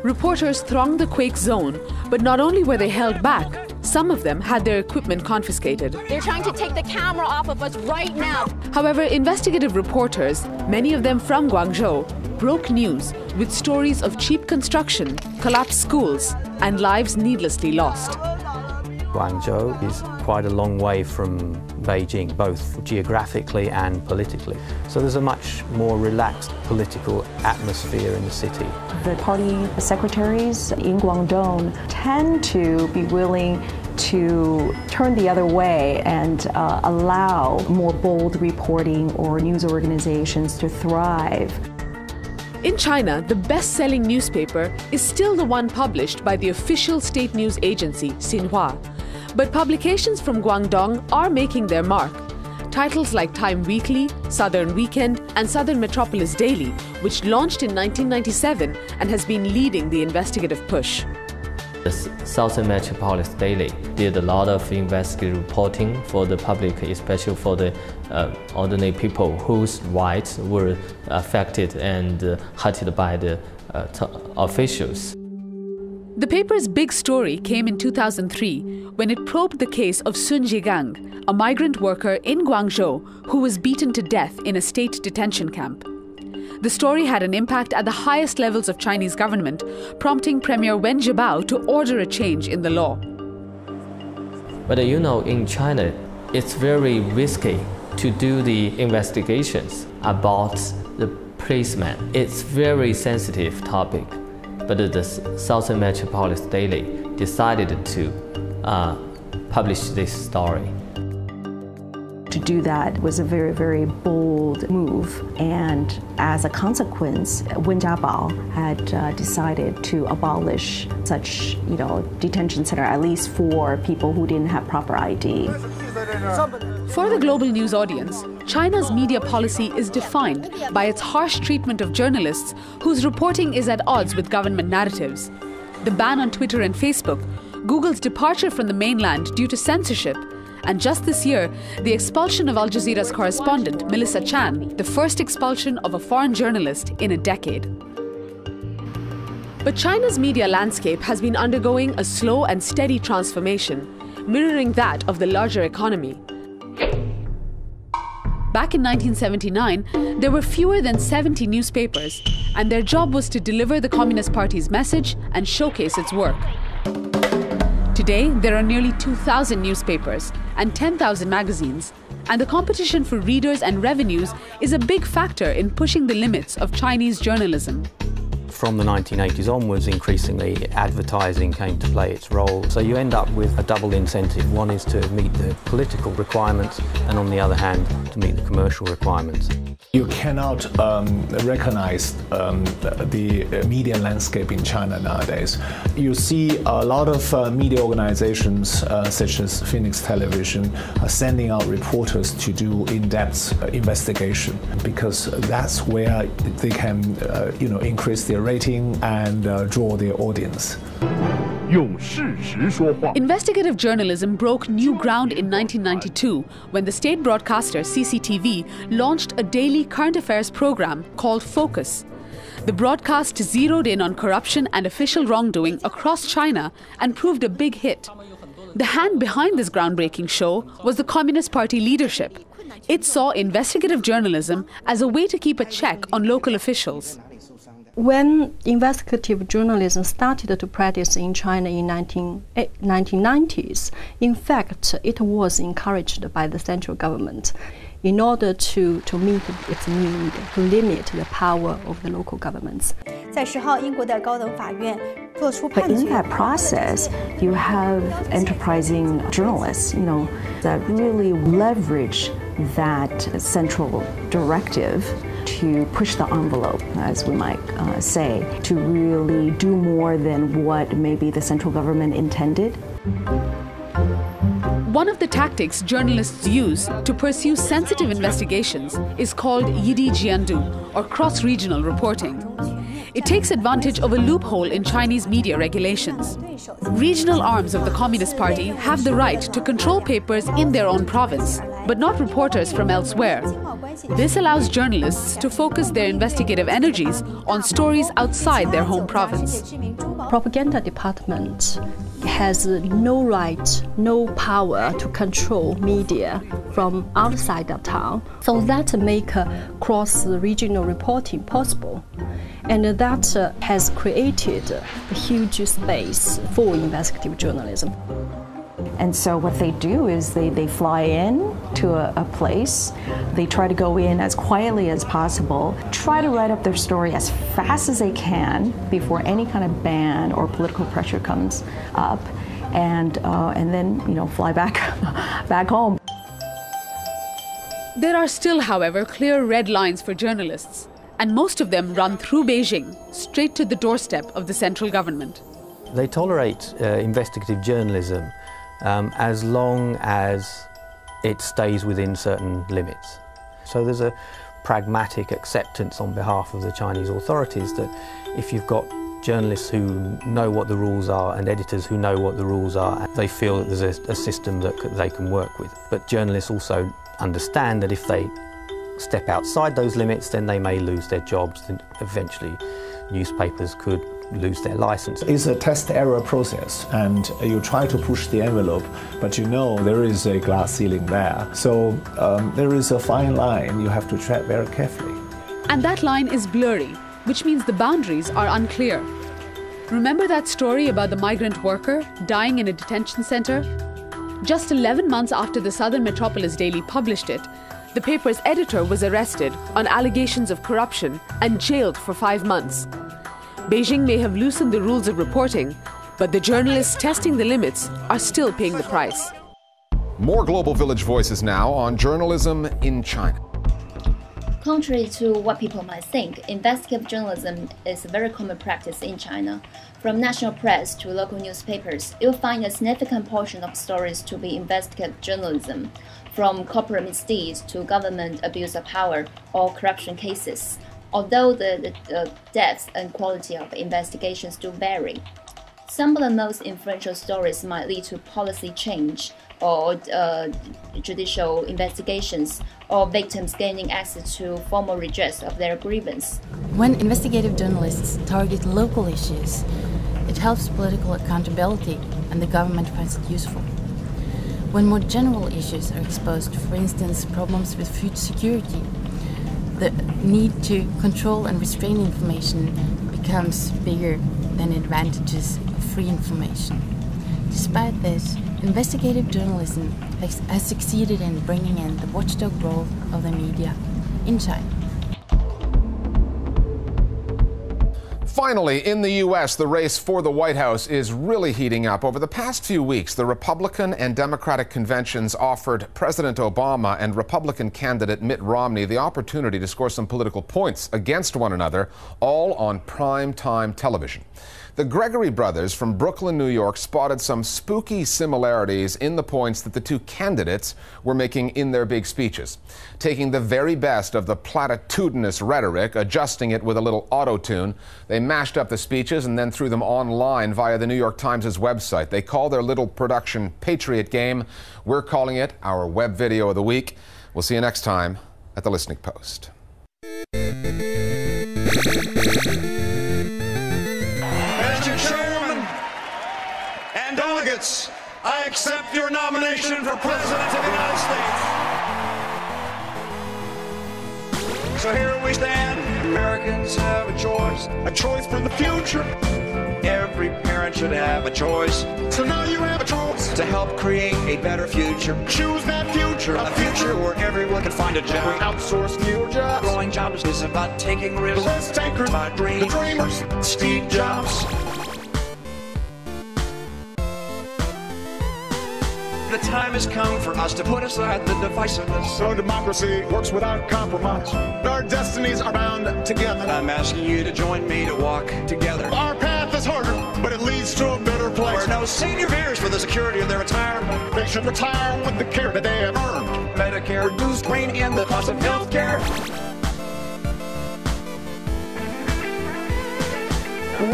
Reporters thronged the quake zone, but not only were they held back, some of them had their equipment confiscated. They're trying to take the camera off of us right now. However, investigative reporters, many of them from Guangzhou, broke news with stories of cheap construction, collapsed schools, and lives needlessly lost. Guangzhou is quite a long way from Beijing, both geographically and politically. So there's a much more relaxed political atmosphere in the city. The party secretaries in Guangdong tend to be willing to turn the other way and uh, allow more bold reporting or news organizations to thrive. In China, the best selling newspaper is still the one published by the official state news agency, Xinhua. But publications from Guangdong are making their mark. Titles like Time Weekly, Southern Weekend, and Southern Metropolis Daily, which launched in 1997 and has been leading the investigative push. The Southern Metropolis Daily did a lot of investigative reporting for the public, especially for the uh, ordinary people whose rights were affected and uh, hurted by the uh, officials. The paper's big story came in 2003 when it probed the case of Sun Zhigang, a migrant worker in Guangzhou who was beaten to death in a state detention camp. The story had an impact at the highest levels of Chinese government, prompting Premier Wen Jiabao to order a change in the law. But you know, in China, it's very risky to do the investigations about the policeman. It's very sensitive topic but the Southern Metropolis Daily decided to uh, publish this story. To do that was a very, very bold move, and as a consequence, Wen Jiabao had uh, decided to abolish such, you know, detention center at least for people who didn't have proper ID. For the global news audience, China's media policy is defined by its harsh treatment of journalists whose reporting is at odds with government narratives. The ban on Twitter and Facebook, Google's departure from the mainland due to censorship, and just this year, the expulsion of Al Jazeera's correspondent, Melissa Chan, the first expulsion of a foreign journalist in a decade. But China's media landscape has been undergoing a slow and steady transformation, mirroring that of the larger economy. Back in 1979, there were fewer than 70 newspapers, and their job was to deliver the Communist Party's message and showcase its work. Today, there are nearly 2,000 newspapers and 10,000 magazines, and the competition for readers and revenues is a big factor in pushing the limits of Chinese journalism from the 1980s onwards, increasingly advertising came to play its role. So you end up with a double incentive. One is to meet the political requirements, and on the other hand, to meet the commercial requirements. You cannot um, recognize um, the media landscape in China nowadays. You see a lot of uh, media organizations, uh, such as Phoenix Television, are sending out reporters to do in-depth uh, investigation because that's where they can, uh, you know, increase their rating and uh, draw their audience. Investigative journalism broke new ground in 1992 when the state broadcaster CCTV launched a daily current affairs program called Focus. The broadcast zeroed in on corruption and official wrongdoing across China and proved a big hit. The hand behind this groundbreaking show was the Communist Party leadership. It saw investigative journalism as a way to keep a check on local officials. When investigative journalism started to practice in China in 19, eh, 1990s, in fact, it was encouraged by the central government in order to, to meet its need to limit the power of the local governments. But in that process, you have enterprising journalists, you know, that really leverage that central directive to push the envelope, as we might uh, say, to really do more than what maybe the central government intended. One of the tactics journalists use to pursue sensitive investigations is called Yidi Jiandu, or cross regional reporting. It takes advantage of a loophole in Chinese media regulations. Regional arms of the Communist Party have the right to control papers in their own province, but not reporters from elsewhere. This allows journalists to focus their investigative energies on stories outside their home province. Propaganda department has no right, no power to control media from outside of town. So that make cross-regional reporting possible. And that uh, has created a huge space for investigative journalism. And so what they do is they, they fly in to a, a, place, they try to go in as quietly as possible, try to write up their story as fast as they can before any kind of ban or political pressure comes up, and, uh, and then, you know, fly back, back home. There are still, however, clear red lines for journalists, and most of them run through Beijing, straight to the doorstep of the central government. They tolerate uh, investigative journalism um, as long as it stays within certain limits. So there's a pragmatic acceptance on behalf of the Chinese authorities that if you've got journalists who know what the rules are and editors who know what the rules are, they feel that there's a, a system that they can work with. But journalists also understand that if they step outside those limits, then they may lose their jobs and eventually newspapers could lose their license. It's a test error process, and you try to push the envelope, but you know there is a glass ceiling there. So um, there is a fine line you have to tread very carefully. And that line is blurry, which means the boundaries are unclear. Remember that story about the migrant worker dying in a detention center? Just 11 months after the Southern Metropolis Daily published it, the paper's editor was arrested on allegations of corruption and jailed for five months. Beijing may have loosened the rules of reporting, but the journalists testing the limits are still paying the price. More Global Village voices now on journalism in China. Contrary to what people might think, investigative journalism is a very common practice in China. From national press to local newspapers, you'll find a significant portion of stories to be investigative journalism, from corporate misdeeds to government abuse of power or corruption cases although the, the, depth and quality of investigations do vary. Some of the most influential stories might lead to policy change or uh, judicial investigations or victims gaining access to formal redress of their grievance. When investigative journalists target local issues, it helps political accountability and the government finds it useful. When more general issues are exposed, for instance, problems with food security, the need to control and restrain information becomes bigger than advantages of free information. Despite this, investigative journalism has succeeded in bringing in the watchdog role of the media in China. Finally, in the U.S., the race for the White House is really heating up. Over the past few weeks, the Republican and Democratic conventions offered President Obama and Republican candidate Mitt Romney the opportunity to score some political points against one another, all on prime time television. The Gregory brothers from Brooklyn, New York spotted some spooky similarities in the points that the two candidates were making in their big speeches. Taking the very best of the platitudinous rhetoric, adjusting it with a little auto tune, they mashed up the speeches and then threw them online via the New York Times' website. They call their little production Patriot Game. We're calling it our web video of the week. We'll see you next time at the Listening Post. I accept your nomination for President of the United States. So here we stand. Americans have a choice, a choice for the future. Every parent should have a choice. So now you have a choice to help create a better future. Choose that future, a future where everyone can find a job. We outsource fewer jobs. Growing jobs is about taking risks. The risk takers, my the dreamers, Steve Jobs. The time has come for us to put aside the divisiveness. So democracy works without compromise. Our destinies are bound together. I'm asking you to join me to walk together. Our path is harder, but it leads to a better place. Where no senior fears for the security of their retirement. They should retire with the care that they have earned. Medicare reduced rein in the cost of health care.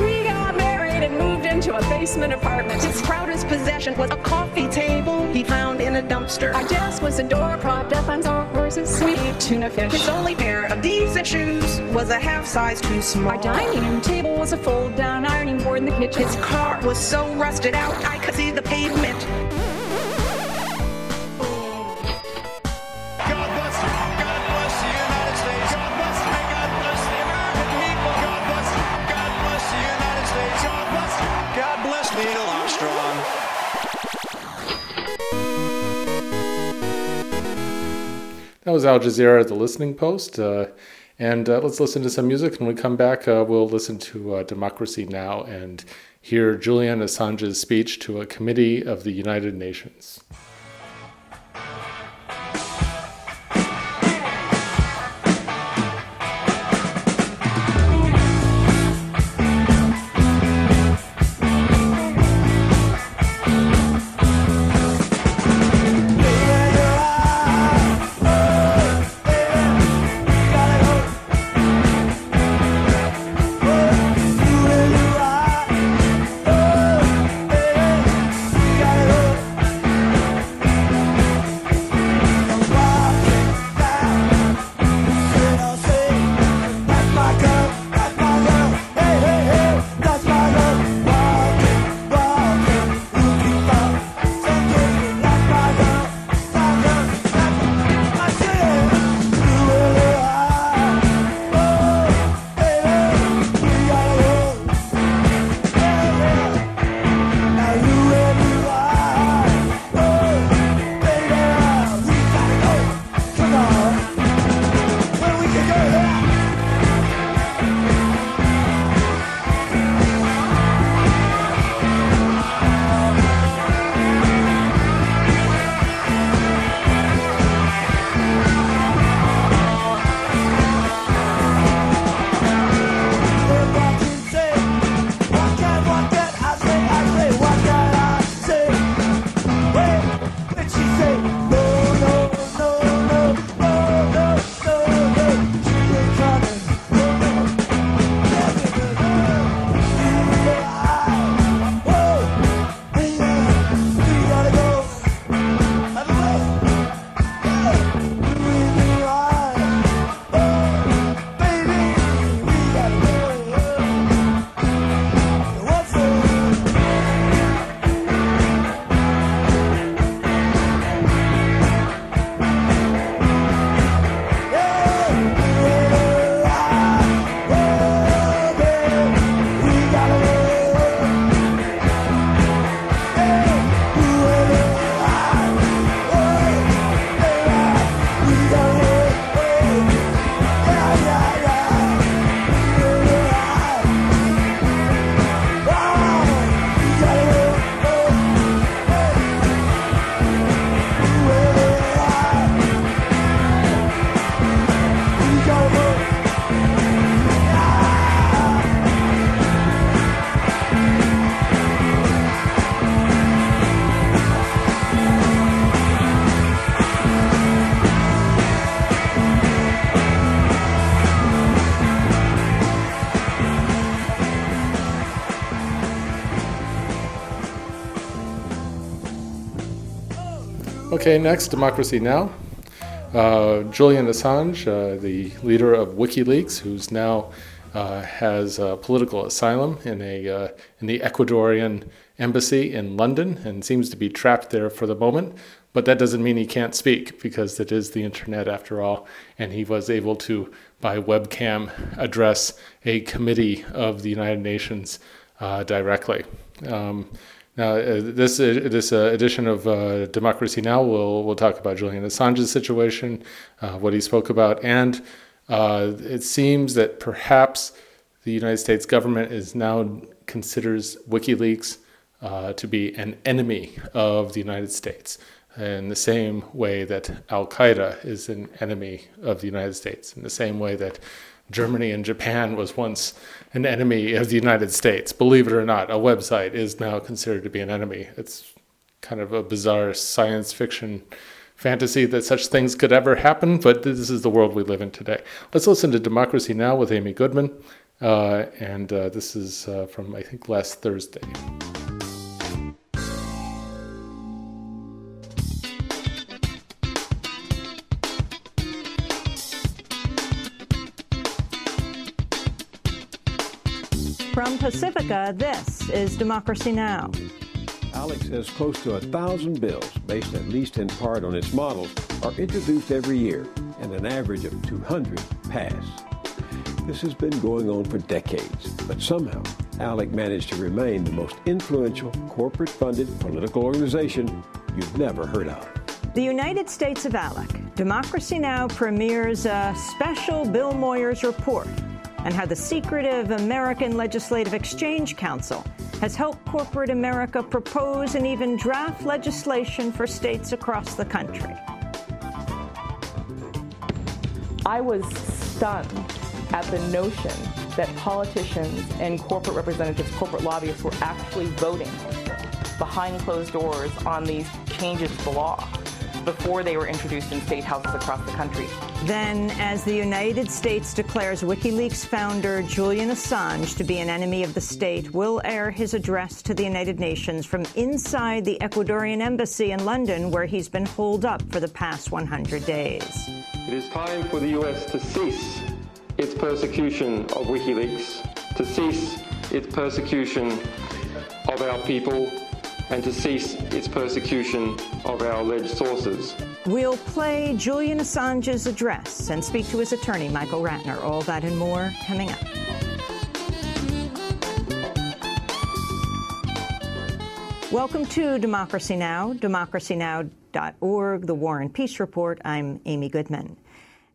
We got married and moved into a basement apartment. His proudest possession was a coffee table he found in a dumpster. Our desk was a door propped up on sawhorses, sweet tuna fish. His only pair of decent shoes was a half size too small. Our dining room table was a fold down ironing board in the kitchen. His car was so rusted out I could see the pavement. That was Al Jazeera the Listening Post. Uh, and uh, let's listen to some music. When we come back, uh, we'll listen to uh, Democracy Now! and hear Julian Assange's speech to a committee of the United Nations. Okay, next, Democracy Now! Uh, Julian Assange, uh, the leader of WikiLeaks, who's now uh, has political asylum in a uh, in the Ecuadorian embassy in London and seems to be trapped there for the moment. But that doesn't mean he can't speak because it is the internet after all, and he was able to, by webcam, address a committee of the United Nations uh, directly. Um, now, uh, this uh, this uh, edition of Democracy Now! will will talk about Julian Assange's situation, what he spoke about, and it seems that perhaps the United States government is now considers WikiLeaks to be an enemy of the United States, in the same way that Al Qaeda is an enemy of the United States, in the same way that Germany and Japan was once an enemy of the United States. Believe it or not, a website is now considered to be an enemy. It's kind of a bizarre science fiction fantasy that such things could ever happen, but this is the world we live in today. Let's listen to Democracy Now! with Amy Goodman, uh, and uh, this is uh, from, I think, last Thursday. Pacifica, this is Democracy Now! ALEC says close to a thousand bills, based at least in part on its models, are introduced every year, and an average of 200 pass. This has been going on for decades, but somehow ALEC managed to remain the most influential corporate funded political organization you've never heard of. The United States of ALEC, Democracy Now! premieres a special Bill Moyers report and how the secretive American Legislative Exchange Council has helped corporate America propose and even draft legislation for states across the country. I was stunned at the notion that politicians and corporate representatives, corporate lobbyists were actually voting behind closed doors on these changes to the law before they were introduced in state houses across the country. Then, as the United States declares WikiLeaks founder Julian Assange to be an enemy of the state, will air his address to the United Nations from inside the Ecuadorian embassy in London, where he's been holed up for the past 100 days. It is time for the U.S. to cease its persecution of WikiLeaks, to cease its persecution of our people, and to cease its persecution of our alleged sources. We'll play Julian Assange's address and speak to his attorney, Michael Ratner. All that and more coming up. Welcome to Democracy Now!, democracynow.org, the War and Peace Report. I'm Amy Goodman.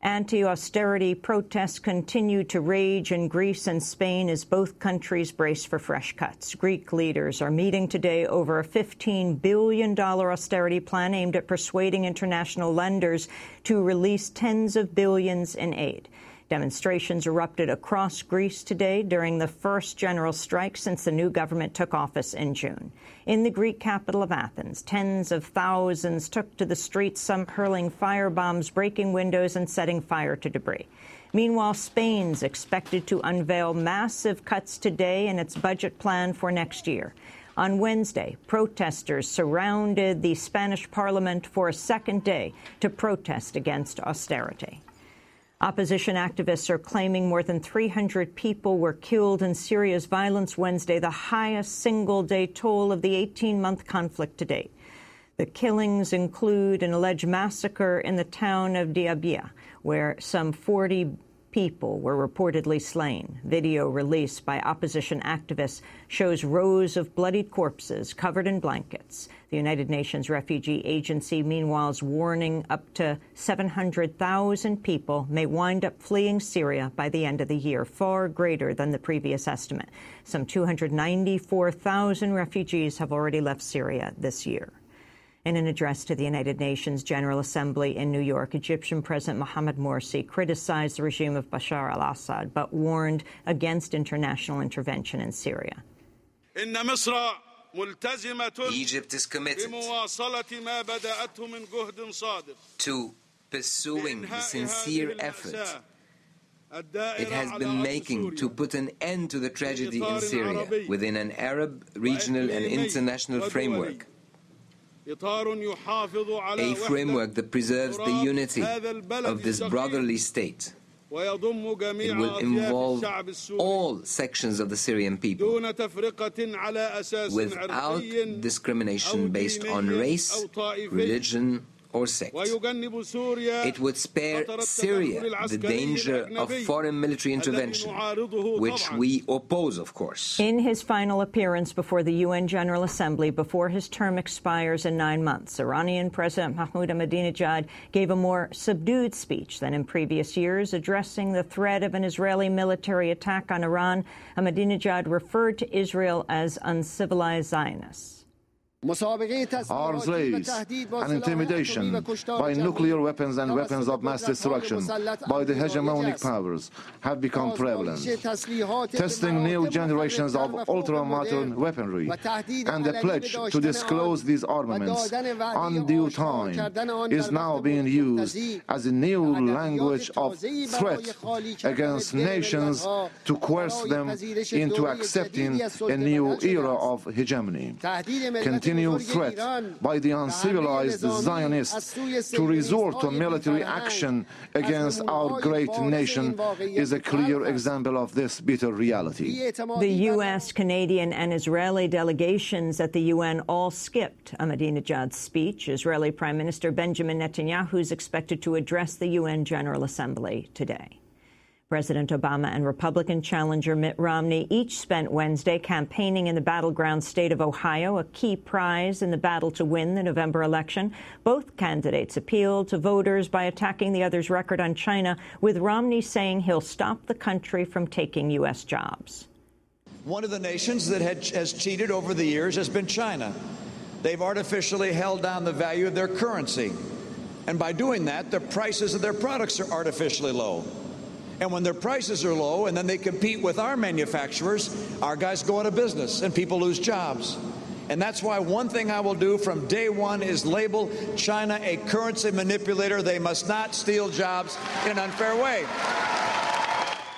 Anti-austerity protests continue to rage in Greece and Spain as both countries brace for fresh cuts. Greek leaders are meeting today over a $15 billion austerity plan aimed at persuading international lenders to release tens of billions in aid. Demonstrations erupted across Greece today during the first general strike since the new government took office in June. In the Greek capital of Athens, tens of thousands took to the streets, some hurling firebombs, breaking windows, and setting fire to debris. Meanwhile, Spain's expected to unveil massive cuts today in its budget plan for next year. On Wednesday, protesters surrounded the Spanish parliament for a second day to protest against austerity. Opposition activists are claiming more than 300 people were killed in Syria's violence Wednesday, the highest single-day toll of the 18-month conflict to date. The killings include an alleged massacre in the town of Diabia, where some 40 people were reportedly slain. Video released by opposition activists shows rows of bloodied corpses covered in blankets. The United Nations Refugee Agency, meanwhile, is warning up to 700,000 people may wind up fleeing Syria by the end of the year, far greater than the previous estimate. Some 294,000 refugees have already left Syria this year. In an address to the United Nations General Assembly in New York, Egyptian President Mohamed Morsi criticized the regime of Bashar al-Assad, but warned against international intervention in Syria. Egypt is committed to pursuing the sincere effort it has been making to put an end to the tragedy in Syria within an Arab, regional and international framework. A framework that preserves the unity of this brotherly state. It will involve all sections of the Syrian people without discrimination based on race, religion, or sect. It would spare Syria the danger of foreign military intervention, which we oppose, of course. In his final appearance before the UN General Assembly before his term expires in nine months, Iranian President Mahmoud Ahmadinejad gave a more subdued speech than in previous years, addressing the threat of an Israeli military attack on Iran. Ahmadinejad referred to Israel as uncivilized Zionists. Arms race and intimidation by nuclear weapons and weapons of mass destruction by the hegemonic powers have become prevalent. Testing new generations of ultra-modern weaponry and the pledge to disclose these armaments on due time is now being used as a new language of threat against nations to coerce them into accepting a new era of hegemony. Continued threat by the uncivilized Zionists to resort to military action against our great nation is a clear example of this bitter reality. The U.S., Canadian, and Israeli delegations at the UN all skipped Ahmadinejad's speech. Israeli Prime Minister Benjamin Netanyahu is expected to address the UN General Assembly today. President Obama and Republican challenger Mitt Romney each spent Wednesday campaigning in the battleground state of Ohio, a key prize in the battle to win the November election. Both candidates appealed to voters by attacking the other's record on China, with Romney saying he'll stop the country from taking U.S. jobs. One of the nations that had, has cheated over the years has been China. They've artificially held down the value of their currency. And by doing that, the prices of their products are artificially low. And when their prices are low and then they compete with our manufacturers, our guys go out of business and people lose jobs. And that's why one thing I will do from day one is label China a currency manipulator. They must not steal jobs in an unfair way.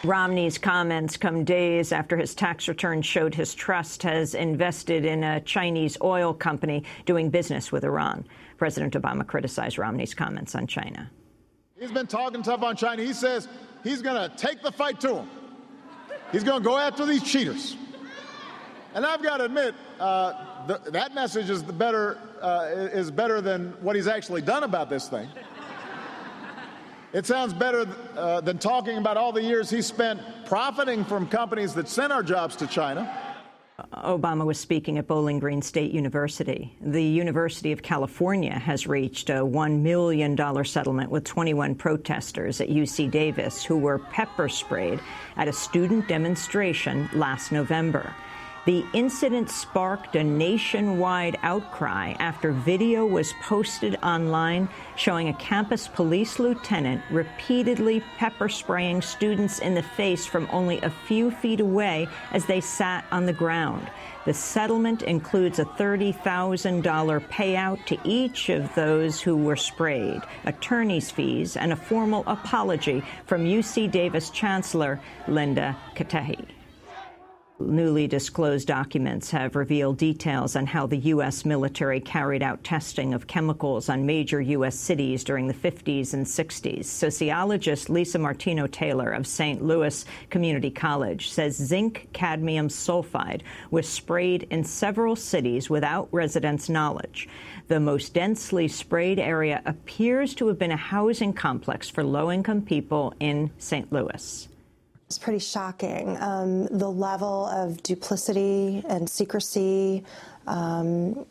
Romney's comments come days after his tax return showed his trust has invested in a Chinese oil company doing business with Iran. President Obama criticized Romney's comments on China. He's been talking tough on China. He says he's going to take the fight to them. He's going to go after these cheaters. And I've got to admit, uh, th that message is better uh, is better than what he's actually done about this thing. It sounds better uh, than talking about all the years he spent profiting from companies that sent our jobs to China. Obama was speaking at Bowling Green State University. The University of California has reached a $1 million settlement with 21 protesters at UC Davis who were pepper sprayed at a student demonstration last November. The incident sparked a nationwide outcry after video was posted online showing a campus police lieutenant repeatedly pepper spraying students in the face from only a few feet away as they sat on the ground. The settlement includes a $30,000 payout to each of those who were sprayed, attorney's fees, and a formal apology from UC Davis Chancellor Linda Katehi. Newly disclosed documents have revealed details on how the U.S. military carried out testing of chemicals on major U.S. cities during the 50s and 60s. Sociologist Lisa Martino Taylor of St. Louis Community College says zinc cadmium sulfide was sprayed in several cities without residents' knowledge. The most densely sprayed area appears to have been a housing complex for low income people in St. Louis. It's pretty shocking. Um, the level of duplicity and secrecy. Um,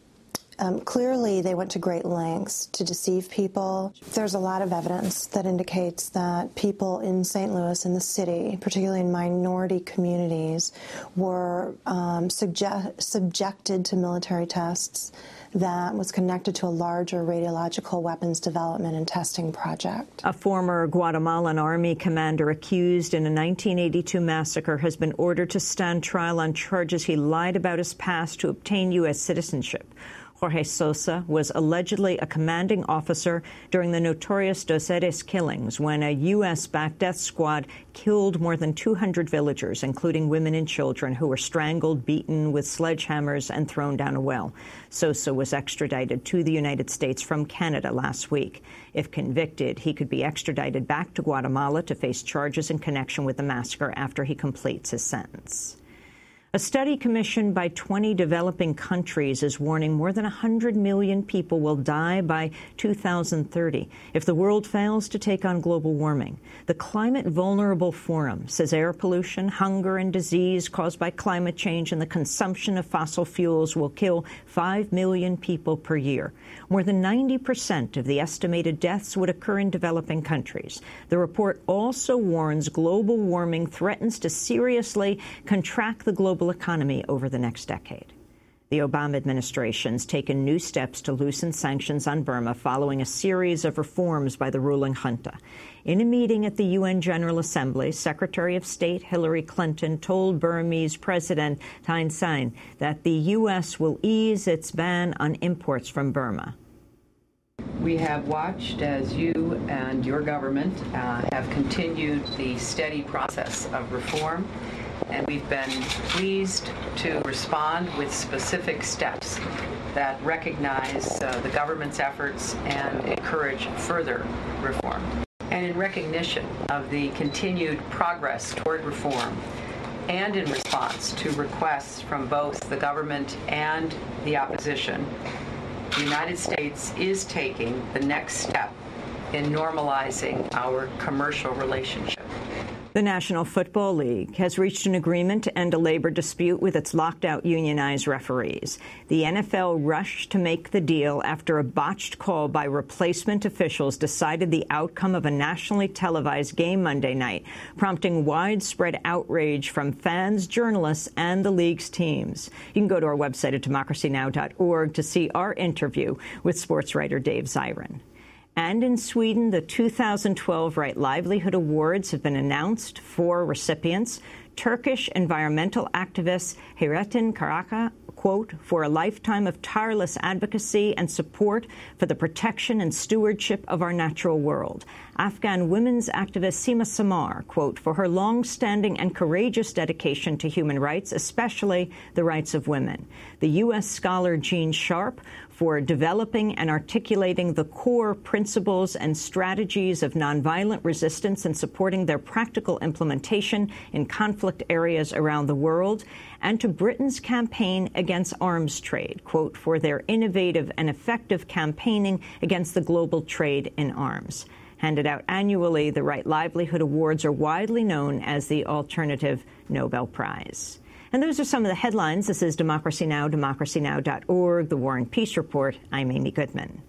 um, clearly, they went to great lengths to deceive people. There's a lot of evidence that indicates that people in St. Louis, in the city, particularly in minority communities, were um, subjected to military tests that was connected to a larger radiological weapons development and testing project. A former Guatemalan army commander accused in a 1982 massacre has been ordered to stand trial on charges he lied about his past to obtain U.S. citizenship. Jorge Sosa was allegedly a commanding officer during the notorious Dos Erres killings when a U.S.-backed death squad killed more than 200 villagers, including women and children, who were strangled, beaten with sledgehammers, and thrown down a well. Sosa was extradited to the United States from Canada last week. If convicted, he could be extradited back to Guatemala to face charges in connection with the massacre after he completes his sentence. A study commissioned by 20 developing countries is warning more than 100 million people will die by 2030 if the world fails to take on global warming. The Climate Vulnerable Forum says air pollution, hunger, and disease caused by climate change and the consumption of fossil fuels will kill 5 million people per year. More than 90 percent of the estimated deaths would occur in developing countries. The report also warns global warming threatens to seriously contract the global economy over the next decade. The Obama administration's taken new steps to loosen sanctions on Burma following a series of reforms by the ruling junta. In a meeting at the UN General Assembly, Secretary of State Hillary Clinton told Burmese President Thein Sein that the U.S. will ease its ban on imports from Burma. We have watched as you and your government uh, have continued the steady process of reform and we've been pleased to respond with specific steps that recognize uh, the government's efforts and encourage further reform. And in recognition of the continued progress toward reform, and in response to requests from both the government and the opposition, the United States is taking the next step in normalizing our commercial relationship. The National Football League has reached an agreement to end a labor dispute with its locked-out unionized referees. The NFL rushed to make the deal after a botched call by replacement officials decided the outcome of a nationally televised game Monday night, prompting widespread outrage from fans, journalists, and the league's teams. You can go to our website at democracynow.org to see our interview with sports writer Dave Zirin. And in Sweden, the 2012 Right Livelihood Awards have been announced for recipients. Turkish environmental activist Hayrettin Karaca, quote, for a lifetime of tireless advocacy and support for the protection and stewardship of our natural world. Afghan women's activist Sima Samar, quote, for her long-standing and courageous dedication to human rights, especially the rights of women. The U.S. scholar Gene Sharp for developing and articulating the core principles and strategies of nonviolent resistance and supporting their practical implementation in conflict areas around the world, and to Britain's campaign against arms trade, quote, for their innovative and effective campaigning against the global trade in arms. Handed out annually, the Right Livelihood Awards are widely known as the Alternative Nobel Prize. And those are some of the headlines. This is Democracy Now!, democracynow.org, The War and Peace Report. I'm Amy Goodman.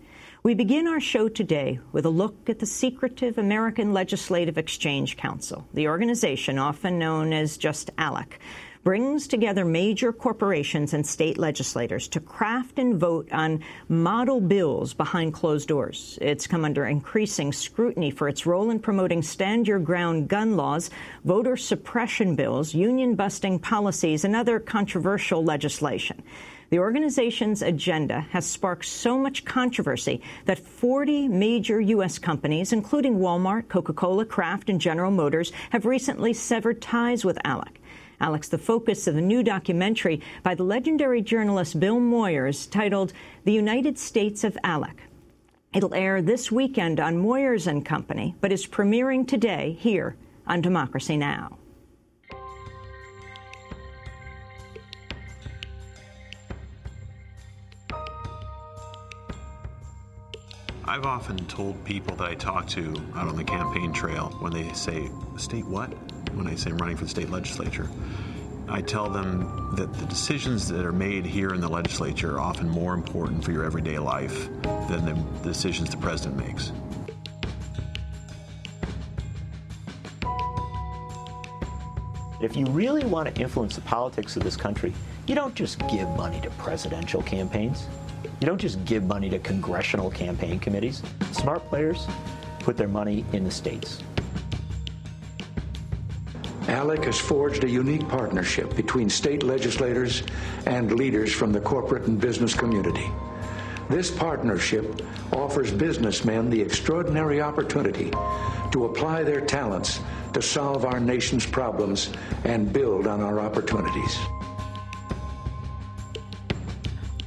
We begin our show today with a look at the secretive American Legislative Exchange Council, the organization often known as just ALEC brings together major corporations and state legislators to craft and vote on model bills behind closed doors. It's come under increasing scrutiny for its role in promoting stand your ground gun laws, voter suppression bills, union busting policies, and other controversial legislation. The organization's agenda has sparked so much controversy that 40 major U.S. companies, including Walmart, Coca-Cola, Kraft, and General Motors, have recently severed ties with ALEC. ALEC's, the focus of a new documentary by the legendary journalist Bill Moyers titled The United States of ALEC. It'll air this weekend on Moyers and Company, but is premiering today here on Democracy Now! I've often told people that I talk to out on the campaign trail when they say, state what? When I say I'm running for the state legislature. I tell them that the decisions that are made here in the legislature are often more important for your everyday life than the decisions the president makes. If you really want to influence the politics of this country, you don't just give money to presidential campaigns. You don't just give money to congressional campaign committees. Smart players put their money in the states. ALEC has forged a unique partnership between state legislators and leaders from the corporate and business community. This partnership offers businessmen the extraordinary opportunity to apply their talents to solve our nation's problems and build on our opportunities.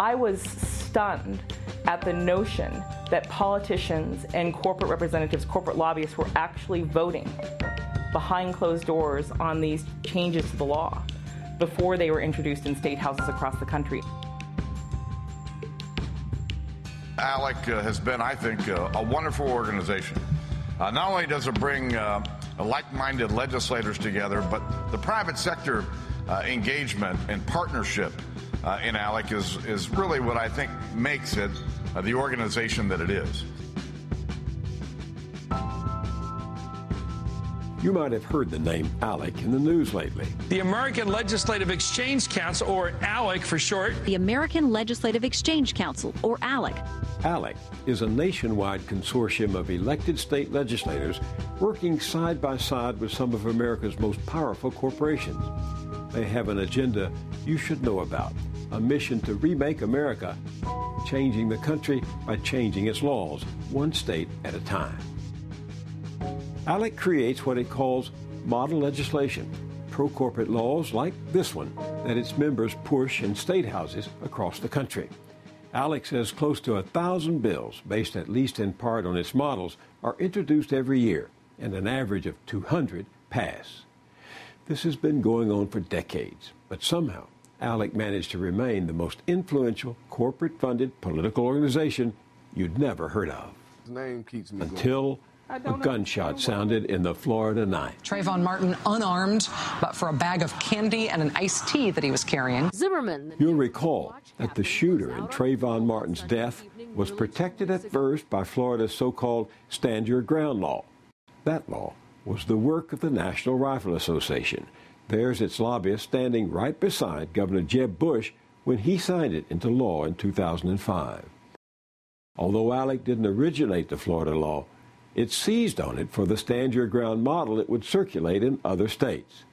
I was stunned at the notion that politicians and corporate representatives, corporate lobbyists were actually voting behind closed doors on these changes to the law before they were introduced in state houses across the country. ALEC uh, has been, I think, uh, a wonderful organization. Uh, not only does it bring uh, like minded legislators together, but the private sector uh, engagement and partnership uh, in ALEC is, is really what I think makes it the organization that it is. You might have heard the name ALEC in the news lately. The American Legislative Exchange Council, or ALEC for short. The American Legislative Exchange Council, or ALEC. ALEC is a nationwide consortium of elected state legislators working side by side with some of America's most powerful corporations. They have an agenda you should know about a mission to remake America, changing the country by changing its laws, one state at a time. ALEC creates what it calls model legislation, pro corporate laws like this one that its members push in state houses across the country. ALEC says close to a thousand bills, based at least in part on its models, are introduced every year, and an average of 200 pass. This has been going on for decades, but somehow ALEC managed to remain the most influential corporate funded political organization you'd never heard of. His name keeps me Until a gunshot sounded in the Florida night. Trayvon Martin unarmed, but for a bag of candy and an iced tea that he was carrying. Zimmerman. You'll recall that the shooter in Trayvon Martin's death was protected at first by Florida's so called Stand Your Ground law. That law was the work of the National Rifle Association. There's its lobbyist standing right beside Governor Jeb Bush when he signed it into law in 2005. Although ALEC didn't originate the Florida law, it seized on it for the stand your ground model it would circulate in other states.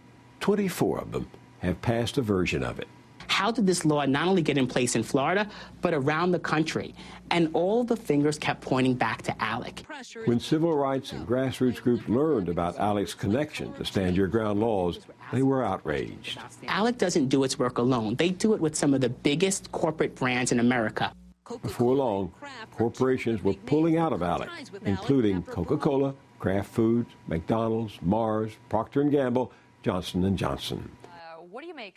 24 of them have passed a version of it. How did this law not only get in place in Florida, but around the country? And all the fingers kept pointing back to ALEC. When civil rights and grassroots groups learned about ALEC's connection to stand your ground laws, they were outraged. ALEC doesn't do its work alone. They do it with some of the biggest corporate brands in America. Before long, corporations were pulling out of ALEC, including Coca-Cola, Kraft Foods, McDonald's, Mars, Procter & Gamble, Johnson & Johnson.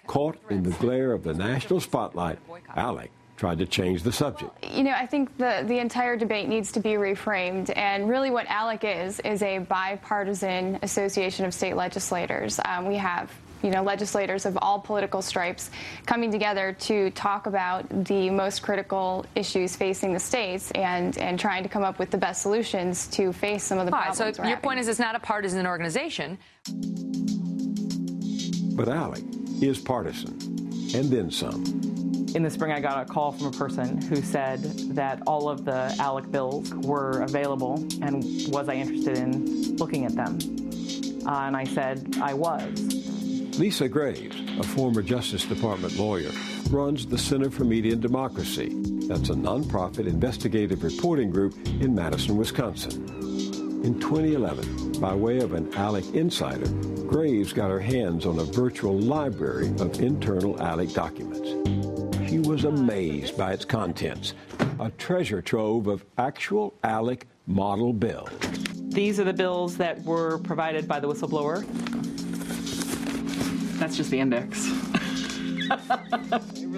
Caught in the glare of the national spotlight, ALEC tried to change the subject. You know, I think the, the entire debate needs to be reframed. And really, what ALEC is, is a bipartisan association of state legislators. Um, we have you know, legislators of all political stripes coming together to talk about the most critical issues facing the states and, and trying to come up with the best solutions to face some of the all problems. Right, so your having. point is it's not a partisan organization. But ALEC is partisan, and then some. In the spring, I got a call from a person who said that all of the ALEC bills were available and was I interested in looking at them. Uh, and I said I was. Lisa Graves, a former Justice Department lawyer, runs the Center for Media and Democracy. That's a nonprofit investigative reporting group in Madison, Wisconsin. In 2011, by way of an ALEC insider, Graves got her hands on a virtual library of internal ALEC documents. She was amazed by its contents, a treasure trove of actual ALEC model bills. These are the bills that were provided by the whistleblower. That's just the index.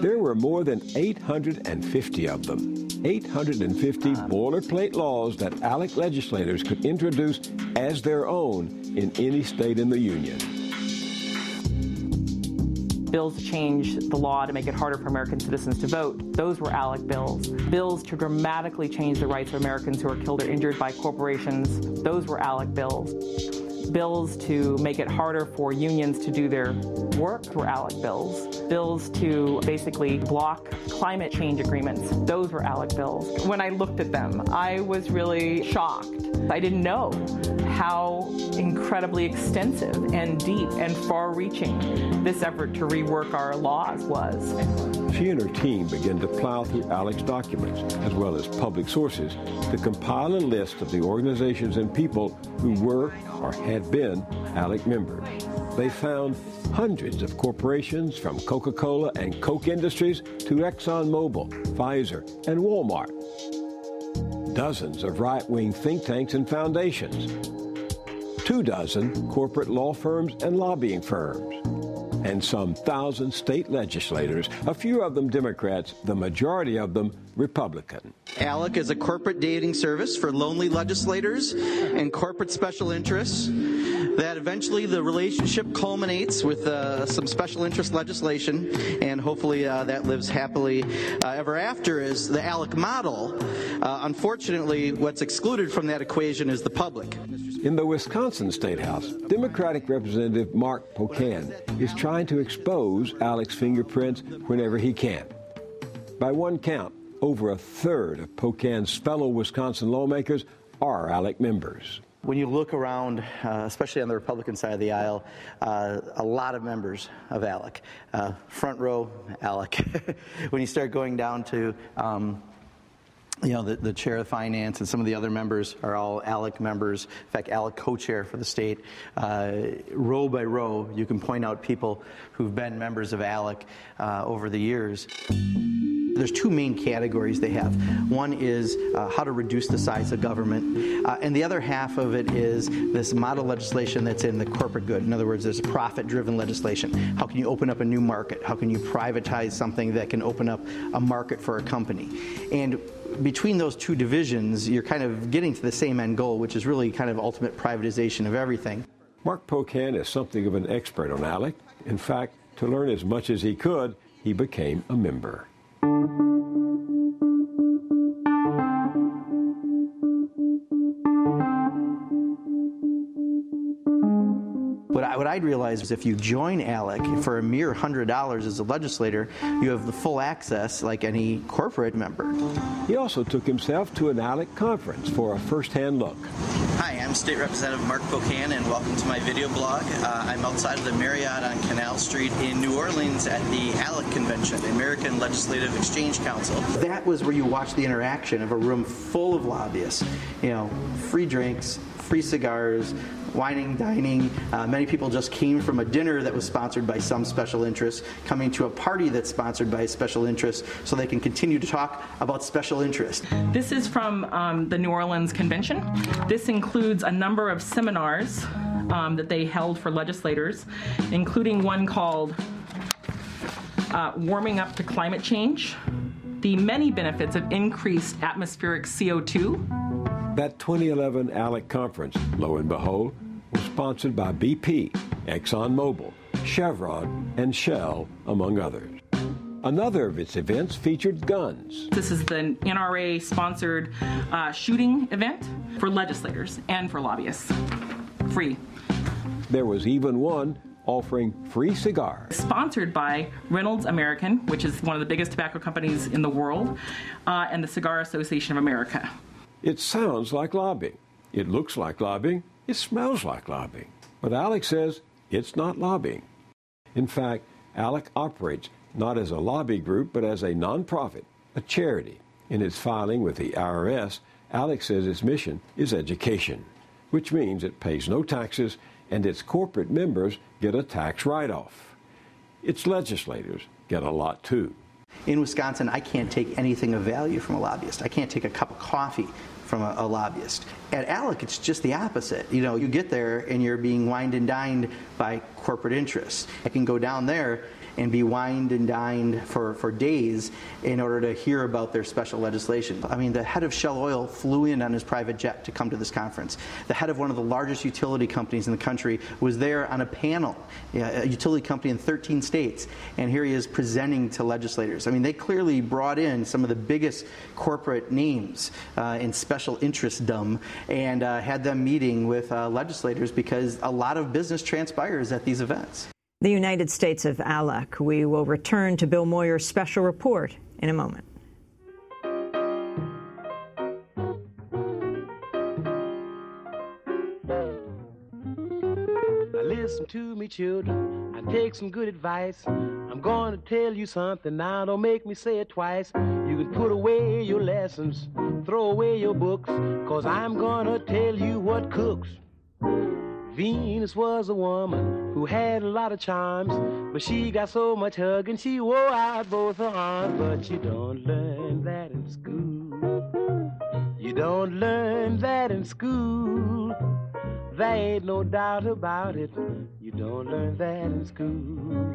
there were more than 850 of them. 850 ah. boilerplate laws that ALEC legislators could introduce as their own in any state in the Union. Bills to change the law to make it harder for American citizens to vote. Those were ALEC bills. Bills to dramatically change the rights of Americans who are killed or injured by corporations. Those were ALEC bills bills to make it harder for unions to do their work were ALEC bills. Bills to basically block climate change agreements. Those were ALEC bills. When I looked at them, I was really shocked. I didn't know how incredibly extensive and deep and far reaching this effort to rework our laws was. She and her team began to plow through ALEC's documents, as well as public sources, to compile a list of the organizations and people who were or had been ALEC members. They found hundreds of corporations from Coca Cola and Koch Industries to ExxonMobil, Pfizer, and Walmart. Dozens of right wing think tanks and foundations. Two dozen corporate law firms and lobbying firms. And some thousand state legislators, a few of them Democrats, the majority of them Republican. ALEC is a corporate dating service for lonely legislators and corporate special interests that eventually the relationship culminates with uh, some special interest legislation, and hopefully uh, that lives happily uh, ever after, is the ALEC model. Uh, unfortunately, what's excluded from that equation is the public. In the Wisconsin State House, Democratic Representative Mark Pocan is trying to expose ALEC's fingerprints whenever he can. By one count, over a third of Pocan's fellow Wisconsin lawmakers are ALEC members. When you look around, uh, especially on the Republican side of the aisle, uh, a lot of members of ALEC. Uh, front row, ALEC. when you start going down to um, you know, the, the, chair of finance and some of the other members are all ALEC members. In fact, ALEC co-chair for the state. Uh, row by row, you can point out people who've been members of ALEC uh, over the years. There's two main categories they have. One is uh, how to reduce the size of government, uh, and the other half of it is this model legislation that's in the corporate good. In other words, there's profit driven legislation. How can you open up a new market? How can you privatize something that can open up a market for a company? And between those two divisions, you're kind of getting to the same end goal, which is really kind of ultimate privatization of everything. Mark Pocan is something of an expert on ALEC. In fact, to learn as much as he could, he became a member. What I'd realize is if you join ALEC for a mere $100 as a legislator, you have the full access like any corporate member. He also took himself to an ALEC conference for a first-hand look. Hi, I'm State Representative Mark Pocan, and welcome to my video blog. Uh, I'm outside of the Marriott on Canal Street in New Orleans at the ALEC convention, the American Legislative Exchange Council. That was where you watched the interaction of a room full of lobbyists. You know, free drinks, free cigars, wining, dining. Uh, many people just came from a dinner that was sponsored by some special interest, coming to a party that's sponsored by a special interest, so they can continue to talk about special interest. This is from um, the New Orleans Convention. This includes a number of seminars um, that they held for legislators, including one called uh, Warming Up to Climate Change the many benefits of increased atmospheric CO2 that 2011 ALEC conference, lo and behold, was sponsored by BP, ExxonMobil, Chevron, and Shell, among others. Another of its events featured guns. This is the NRA sponsored uh, shooting event for legislators and for lobbyists. Free. There was even one offering free cigars. Sponsored by Reynolds American, which is one of the biggest tobacco companies in the world, uh, and the Cigar Association of America. It sounds like lobbying. It looks like lobbying. It smells like lobbying. But ALEC says it's not lobbying. In fact, ALEC operates not as a lobby group, but as a nonprofit, a charity. In its filing with the IRS, ALEC says its mission is education, which means it pays no taxes and its corporate members get a tax write off. Its legislators get a lot too. In Wisconsin, I can't take anything of value from a lobbyist. I can't take a cup of coffee from a, a, lobbyist. At ALEC, it's just the opposite. You know, you get there and you're being wined and dined by corporate interests. I can go down there and be wined and dined for, for days in order to hear about their special legislation. I mean, the head of Shell Oil flew in on his private jet to come to this conference. The head of one of the largest utility companies in the country was there on a panel, a utility company in 13 states, and here he is presenting to legislators. I mean, they clearly brought in some of the biggest corporate names uh, in special interestdom and uh, had them meeting with uh, legislators because a lot of business transpires at these events the United States of ALEC. We will return to Bill Moyers' special report in a moment. Now listen to me, children, and take some good advice. I'm going to tell you something now, don't make me say it twice. You can put away your lessons, throw away your books, cause I'm gonna tell you what cooks. Venus was a woman who had a lot of charms, but she got so much hugging she wore out both her arms. But you don't learn that in school. You don't learn that in school. There ain't no doubt about it. You don't learn that in school.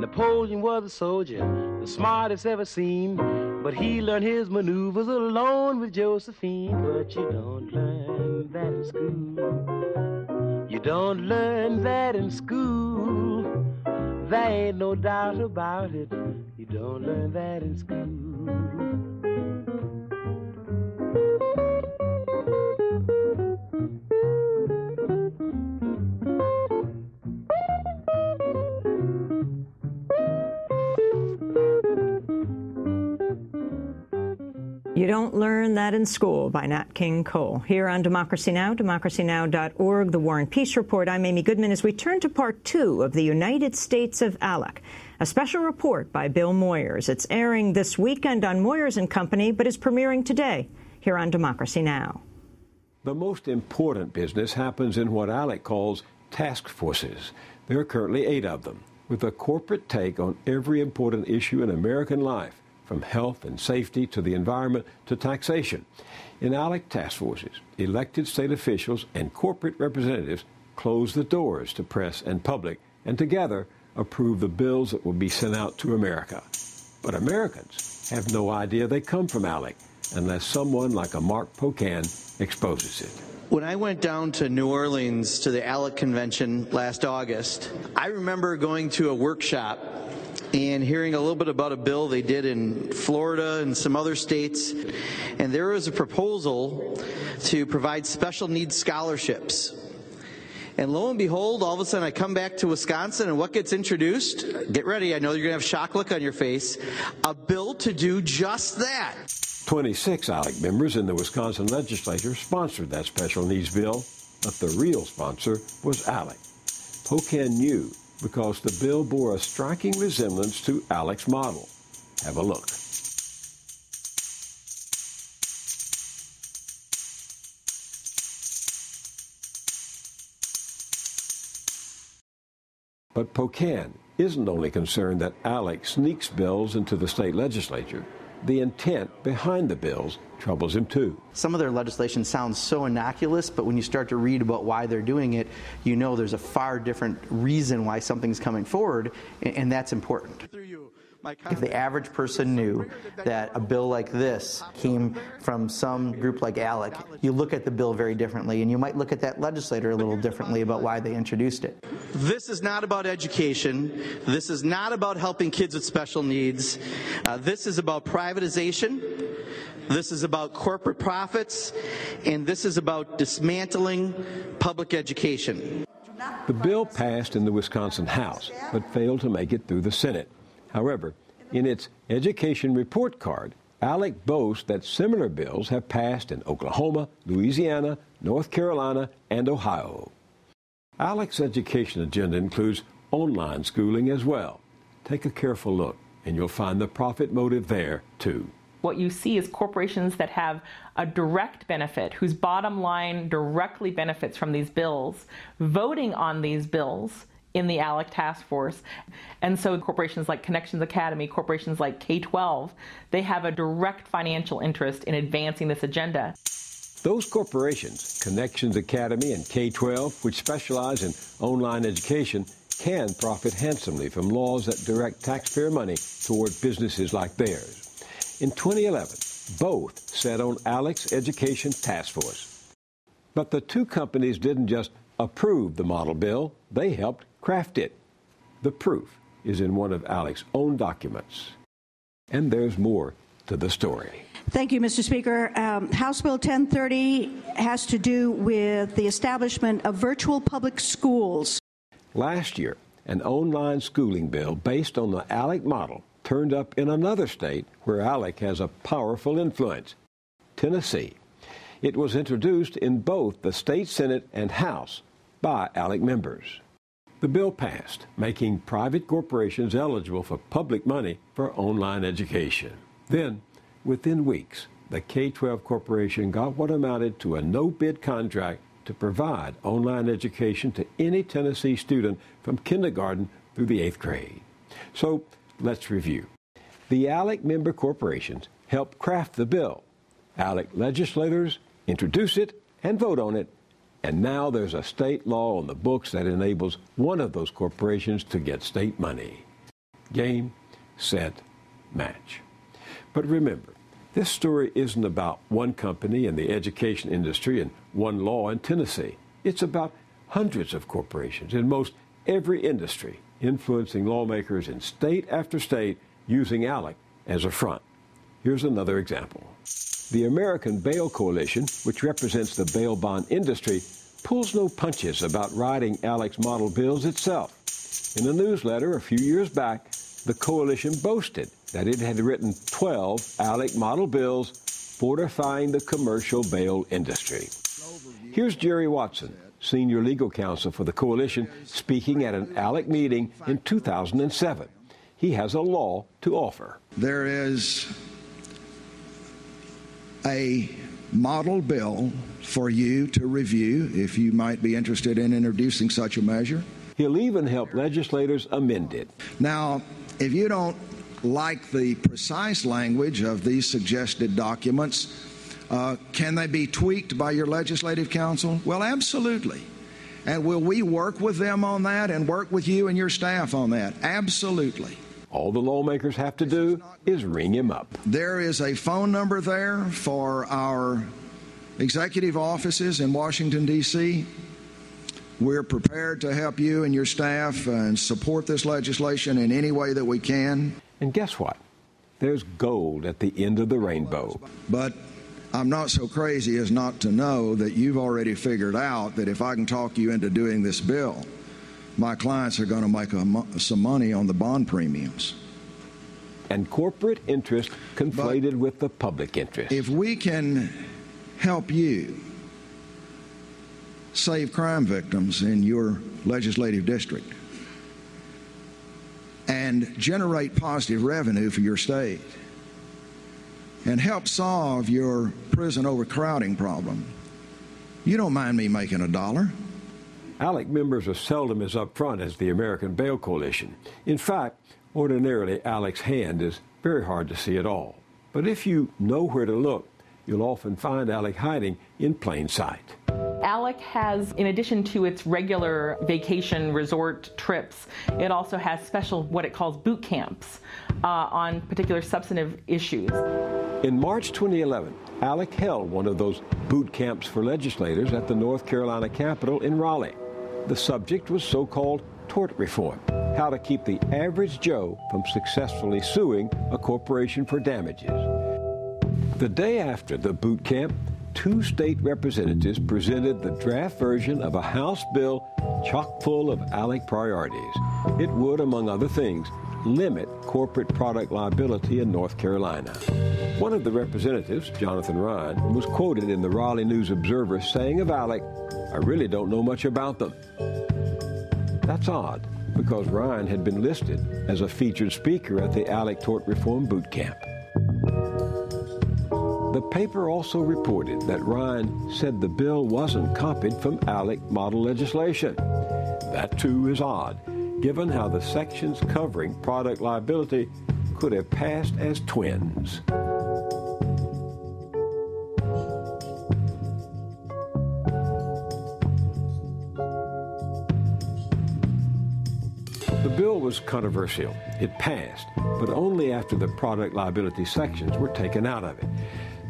Napoleon was a soldier, the smartest ever seen. But he learned his maneuvers alone with Josephine. But you don't learn that in school. You don't learn that in school. There ain't no doubt about it. You don't learn that in school. You don't learn that in school by Nat King Cole. Here on Democracy Now!, democracynow.org, The War and Peace Report, I'm Amy Goodman as we turn to part two of the United States of ALEC, a special report by Bill Moyers. It's airing this weekend on Moyers and Company, but is premiering today here on Democracy Now! The most important business happens in what ALEC calls task forces. There are currently eight of them, with a corporate take on every important issue in American life from health and safety to the environment to taxation. In ALEC task forces, elected state officials and corporate representatives close the doors to press and public and together approve the bills that will be sent out to America. But Americans have no idea they come from ALEC unless someone like a Mark Pocan exposes it. When I went down to New Orleans to the ALEC convention last August, I remember going to a workshop and hearing a little bit about a bill they did in Florida and some other states. And there was a proposal to provide special needs scholarships. And lo and behold, all of a sudden I come back to Wisconsin and what gets introduced? Get ready, I know you're to have shock look on your face. A bill to do just that. 26 ALEC members in the Wisconsin legislature sponsored that special needs bill, but the real sponsor was ALEC. Pocan knew because the bill bore a striking resemblance to ALEC's model. Have a look. But Pocan isn't only concerned that ALEC sneaks bills into the state legislature the intent behind the bills troubles him too. Some of their legislation sounds so innocuous, but when you start to read about why they're doing it, you know there's a far different reason why something's coming forward, and that's important. If the average person knew that a bill like this came from some group like ALEC, you look at the bill very differently, and you might look at that legislator a little differently about why they introduced it. This is not about education. This is not about helping kids with special needs. Uh, this is about privatization. This is about corporate profits, and this is about dismantling public education. The bill passed in the Wisconsin House, but failed to make it through the Senate. However, in its education report card, ALEC boasts that similar bills have passed in Oklahoma, Louisiana, North Carolina, and Ohio. ALEC's education agenda includes online schooling as well. Take a careful look, and you'll find the profit motive there, too. What you see is corporations that have a direct benefit, whose bottom line directly benefits from these bills, voting on these bills in the ALEC task force. And so corporations like Connections Academy, corporations like K 12, they have a direct financial interest in advancing this agenda. Those corporations, Connections Academy and K 12, which specialize in online education, can profit handsomely from laws that direct taxpayer money toward businesses like theirs. In 2011, both sat on ALEC's Education Task Force. But the two companies didn't just approve the model bill, they helped craft it. The proof is in one of ALEC's own documents. And there's more to the story. Thank you, Mr. Speaker. Um, House Bill 1030 has to do with the establishment of virtual public schools. Last year, an online schooling bill based on the ALEC model turned up in another state where ALEC has a powerful influence Tennessee. It was introduced in both the state Senate and House by ALEC members. The bill passed, making private corporations eligible for public money for online education. Then, within weeks, the K 12 corporation got what amounted to a no bid contract to provide online education to any Tennessee student from kindergarten through the eighth grade. So let's review. The ALEC member corporations helped craft the bill. ALEC legislators introduce it and vote on it and now there's a state law on the books that enables one of those corporations to get state money. Game, set, match. But remember, this story isn't about one company in the education industry and one law in Tennessee. It's about hundreds of corporations in most every industry influencing lawmakers in state after state using ALEC as a front. Here's another example. The American Bail Coalition, which represents the bail bond industry, pulls no punches about writing ALEC's model bills itself. In a newsletter a few years back, the coalition boasted that it had written 12 ALEC model bills fortifying the commercial bail industry. Here's Jerry Watson, senior legal counsel for the coalition, speaking at an ALEC meeting in 2007. He has a law to offer. There is a model bill for you to review if you might be interested in introducing such a measure. He'll even help legislators amend it. Now, if you don't like the precise language of these suggested documents, uh, can they be tweaked by your legislative council? Well, absolutely. And will we work with them on that and work with you and your staff on that? Absolutely. All the lawmakers have to do is ring him up. There is a phone number there for our executive offices in Washington, D.C. We're prepared to help you and your staff uh, and support this legislation in any way that we can. And guess what? There's gold at the end of the rainbow. But I'm not so crazy as not to know that you've already figured out that if I can talk you into doing this bill, my clients are going to make a, some money on the bond premiums. And corporate interest conflated but with the public interest. If we can help you save crime victims in your legislative district and generate positive revenue for your state and help solve your prison overcrowding problem, you don't mind me making a dollar. ALEC members are seldom as upfront as the American Bail Coalition. In fact, ordinarily ALEC's hand is very hard to see at all. But if you know where to look, you'll often find ALEC hiding in plain sight. ALEC has, in addition to its regular vacation resort trips, it also has special, what it calls boot camps uh, on particular substantive issues. In March 2011, ALEC held one of those boot camps for legislators at the North Carolina Capitol in Raleigh. The subject was so called tort reform how to keep the average Joe from successfully suing a corporation for damages. The day after the boot camp, two state representatives presented the draft version of a House bill chock full of ALEC priorities. It would, among other things, limit corporate product liability in North Carolina. One of the representatives, Jonathan Ryan, was quoted in the Raleigh News Observer saying of ALEC, I really don't know much about them. That's odd, because Ryan had been listed as a featured speaker at the ALEC Tort Reform Boot Camp. The paper also reported that Ryan said the bill wasn't copied from ALEC model legislation. That too is odd, given how the sections covering product liability could have passed as twins. Bill was controversial. It passed, but only after the product liability sections were taken out of it.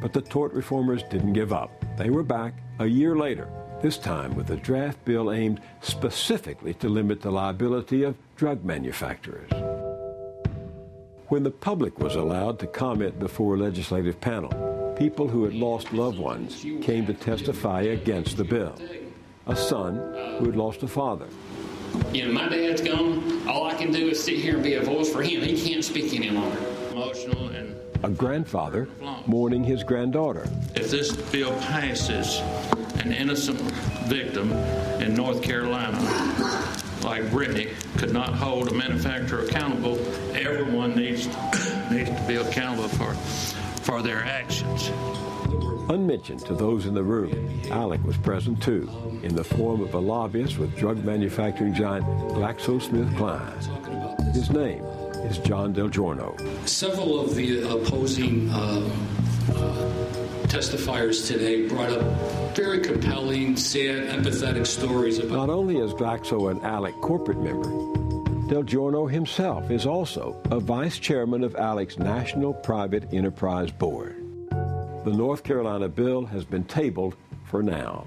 But the tort reformers didn't give up. They were back a year later, this time with a draft bill aimed specifically to limit the liability of drug manufacturers. When the public was allowed to comment before a legislative panel, people who had lost loved ones came to testify against the bill. A son who had lost a father, you know, my dad's gone. All I can do is sit here and be a voice for him. He can't speak any longer. Emotional and. A grandfather mourning his granddaughter. If this bill passes, an innocent victim in North Carolina, like Brittany, could not hold a manufacturer accountable. Everyone needs needs to be accountable for for their actions. Unmentioned to those in the room, ALEC was present too, in the form of a lobbyist with drug manufacturing giant GlaxoSmithKline. His name is John Del Giorno. Several of the opposing uh, uh, testifiers today brought up very compelling, sad, empathetic stories about. Not only is Glaxo an ALEC corporate member, Del Giorno himself is also a vice chairman of ALEC's National Private Enterprise Board. The North Carolina bill has been tabled for now.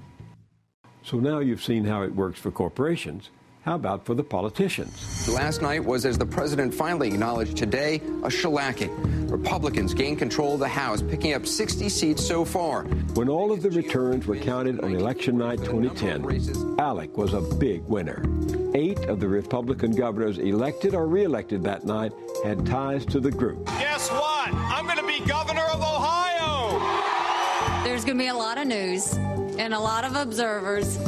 So now you've seen how it works for corporations. How about for the politicians? Last night was, as the president finally acknowledged today, a shellacking. Republicans gained control of the House, picking up 60 seats so far. When all of the returns were counted on election night 2010, ALEC was a big winner. Eight of the Republican governors elected or reelected that night had ties to the group. Guess what? I'm going to be governor of Ohio. There's going to be a lot of news and a lot of observers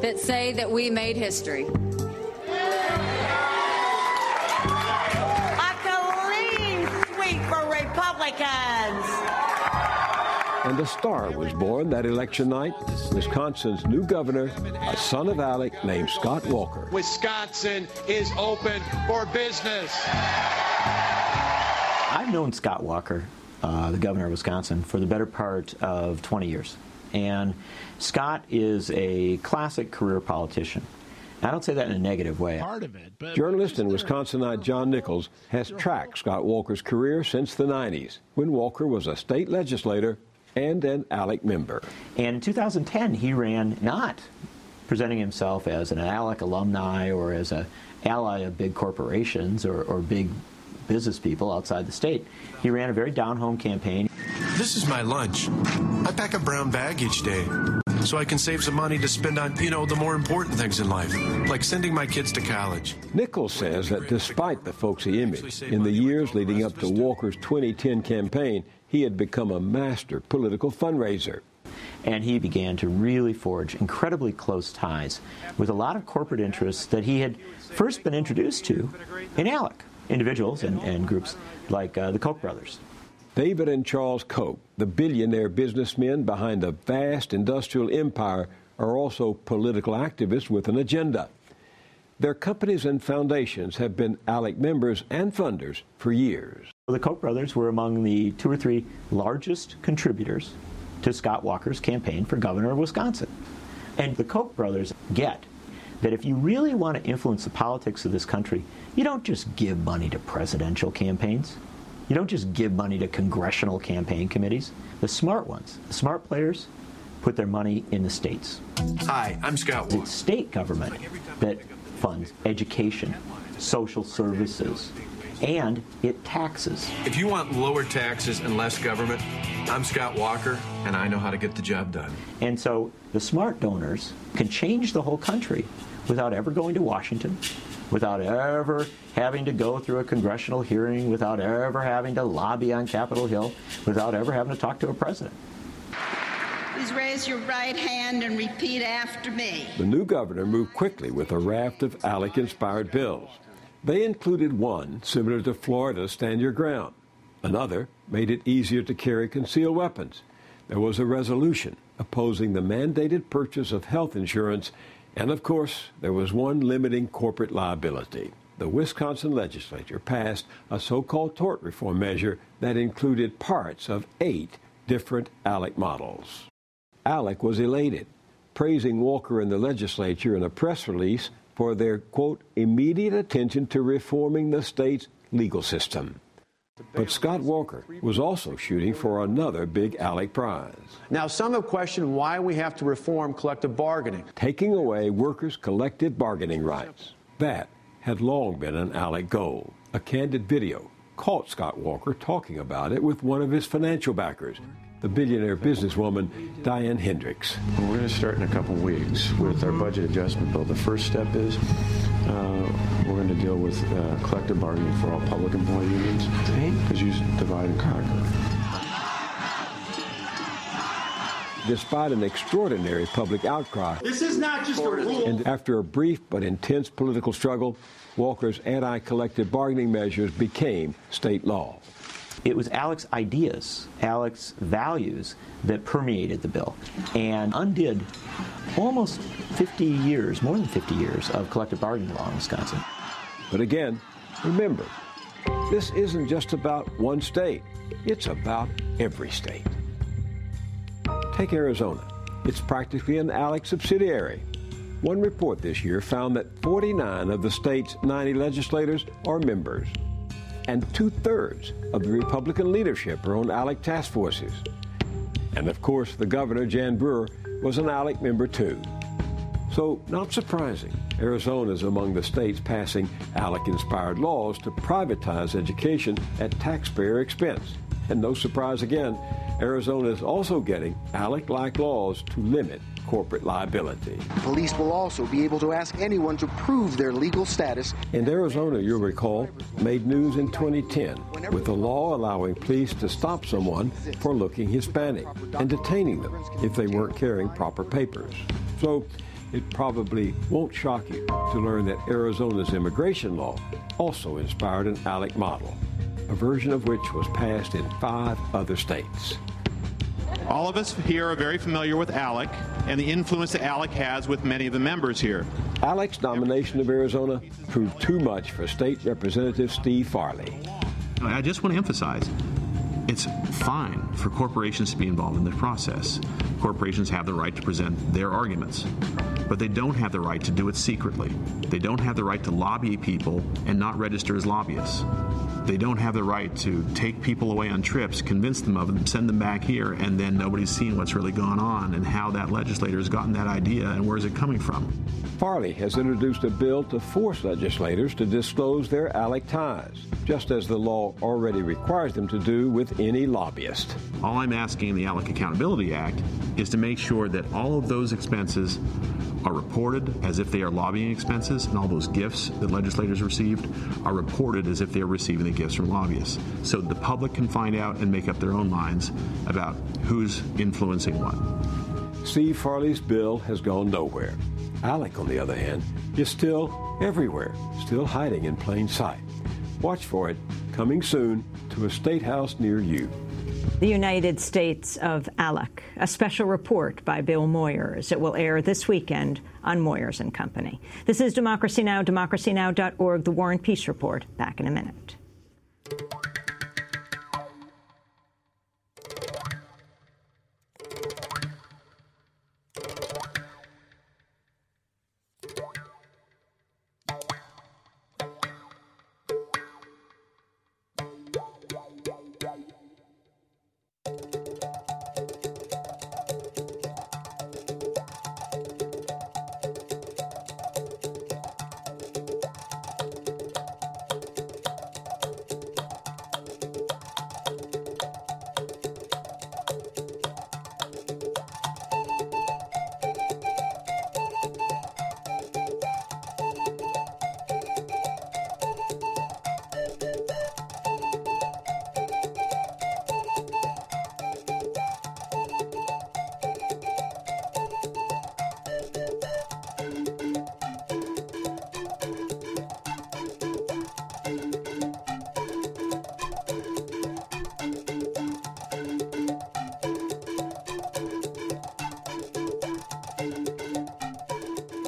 that say that we made history. A clean sweep for Republicans. And a star was born that election night. Wisconsin's new governor, a son of Alec named Scott Walker. Wisconsin is open for business. I've known Scott Walker, uh, the governor of Wisconsin, for the better part of 20 years. And Scott is a classic career politician. I don't say that in a negative way. Part of it, but Journalist and Wisconsinite John Nichols has tracked Scott Walker's career since the 90s, when Walker was a state legislator and an ALEC member. And in 2010, he ran not presenting himself as an ALEC alumni or as an ally of big corporations or, or big business people outside the state. He ran a very down home campaign. This is my lunch. I pack a brown bag each day so I can save some money to spend on, you know, the more important things in life, like sending my kids to college. Nichols says that despite the folksy image, in the years leading up to Walker's 2010 campaign, he had become a master political fundraiser. And he began to really forge incredibly close ties with a lot of corporate interests that he had first been introduced to in ALEC, individuals and, and groups like uh, the Koch brothers. David and Charles Koch, the billionaire businessmen behind a vast industrial empire, are also political activists with an agenda. Their companies and foundations have been ALEC members and funders for years. The Koch brothers were among the two or three largest contributors to Scott Walker's campaign for governor of Wisconsin. And the Koch brothers get that if you really want to influence the politics of this country, you don't just give money to presidential campaigns. You don't just give money to congressional campaign committees. The smart ones, the smart players, put their money in the states. Hi, I'm Scott Walker. It's state government that funds education, social services, and it taxes. If you want lower taxes and less government, I'm Scott Walker, and I know how to get the job done. And so the smart donors can change the whole country without ever going to Washington, without ever having to go through a congressional hearing, without ever having to lobby on Capitol Hill, without ever having to talk to a president. Please raise your right hand and repeat after me. The new governor moved quickly with a raft of ALEC inspired bills. They included one similar to Florida's Stand Your Ground. Another made it easier to carry concealed weapons. There was a resolution opposing the mandated purchase of health insurance, and of course, there was one limiting corporate liability. The Wisconsin legislature passed a so called tort reform measure that included parts of eight different ALEC models. ALEC was elated, praising Walker and the legislature in a press release for their, quote, immediate attention to reforming the state's legal system. But Scott Walker was also shooting for another big ALEC prize. Now, some have questioned why we have to reform collective bargaining. Taking away workers' collective bargaining rights. That had long been an ALEC goal. A candid video caught Scott Walker talking about it with one of his financial backers, the billionaire businesswoman Diane Hendricks. We're going to start in a couple weeks with our budget adjustment bill. The first step is uh, we're going to deal with uh, collective bargaining for all public employee unions because you divide and conquer. Despite an extraordinary public outcry, This is not just a rule. and after a brief but intense political struggle, Walker's anti collective bargaining measures became state law. It was ALEC's ideas, ALEC's values that permeated the bill and undid almost 50 years, more than 50 years, of collective bargaining law in Wisconsin. But again, remember, this isn't just about one state, it's about every state. Take Arizona. It's practically an ALEC subsidiary. One report this year found that 49 of the state's 90 legislators are members, and two thirds of the Republican leadership are on ALEC task forces. And of course, the governor, Jan Brewer, was an ALEC member too. So, not surprising, Arizona is among the states passing ALEC inspired laws to privatize education at taxpayer expense. And no surprise again, Arizona is also getting ALEC like laws to limit corporate liability. Police will also be able to ask anyone to prove their legal status. And Arizona, you'll recall, made news in 2010 with a law allowing police to stop someone for looking Hispanic and detaining them if they weren't carrying proper papers. So, it probably won't shock you to learn that Arizona's immigration law also inspired an ALEC model, a version of which was passed in five other states. All of us here are very familiar with ALEC and the influence that ALEC has with many of the members here. ALEC's nomination of Arizona proved too much for State Representative Steve Farley. I just want to emphasize it's fine for corporations to be involved in the process. Corporations have the right to present their arguments, but they don't have the right to do it secretly. They don't have the right to lobby people and not register as lobbyists. They don't have the right to take people away on trips, convince them of them, send them back here, and then nobody's seen what's really gone on and how that legislator has gotten that idea and where's it coming from. Farley has introduced a bill to force legislators to disclose their ALEC ties, just as the law already requires them to do with any lobbyist. All I'm asking in the ALEC Accountability Act is to make sure that all of those expenses are reported as if they are lobbying expenses, and all those gifts that legislators received are reported as if they are receiving the gifts from lobbyists. So the public can find out and make up their own minds about who's influencing what. Steve Farley's bill has gone nowhere. ALEC, on the other hand, is still everywhere, still hiding in plain sight. Watch for it coming soon to a state house near you. The United States of ALEC, a special report by Bill Moyers. It will air this weekend on Moyers and Company. This is Democracy Now!, democracynow.org, The War and Peace Report. Back in a minute. Thank you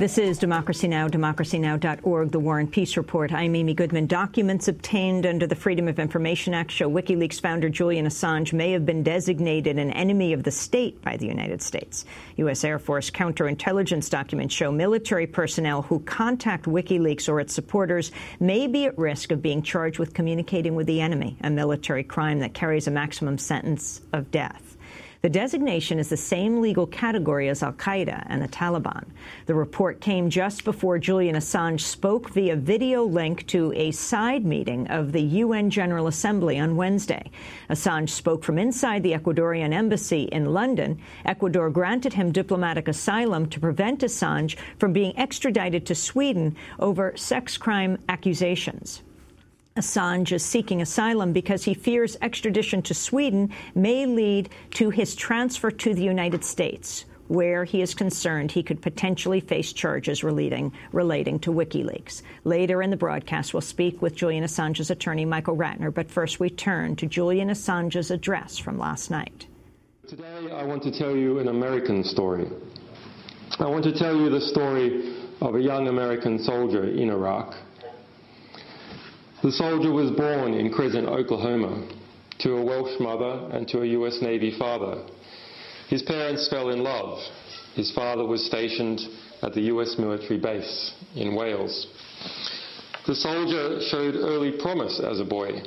This is Democracy Now!, democracynow.org, the War and Peace Report. I'm Amy Goodman. Documents obtained under the Freedom of Information Act show WikiLeaks founder Julian Assange may have been designated an enemy of the state by the United States. U.S. Air Force counterintelligence documents show military personnel who contact WikiLeaks or its supporters may be at risk of being charged with communicating with the enemy, a military crime that carries a maximum sentence of death. The designation is the same legal category as al Qaeda and the Taliban. The report came just before Julian Assange spoke via video link to a side meeting of the UN General Assembly on Wednesday. Assange spoke from inside the Ecuadorian embassy in London. Ecuador granted him diplomatic asylum to prevent Assange from being extradited to Sweden over sex crime accusations. Assange is seeking asylum because he fears extradition to Sweden may lead to his transfer to the United States, where he is concerned he could potentially face charges relating, relating to WikiLeaks. Later in the broadcast, we'll speak with Julian Assange's attorney, Michael Ratner, but first we turn to Julian Assange's address from last night. Today, I want to tell you an American story. I want to tell you the story of a young American soldier in Iraq the soldier was born in Crescent, Oklahoma, to a Welsh mother and to a US Navy father. His parents fell in love. His father was stationed at the US military base in Wales. The soldier showed early promise as a boy,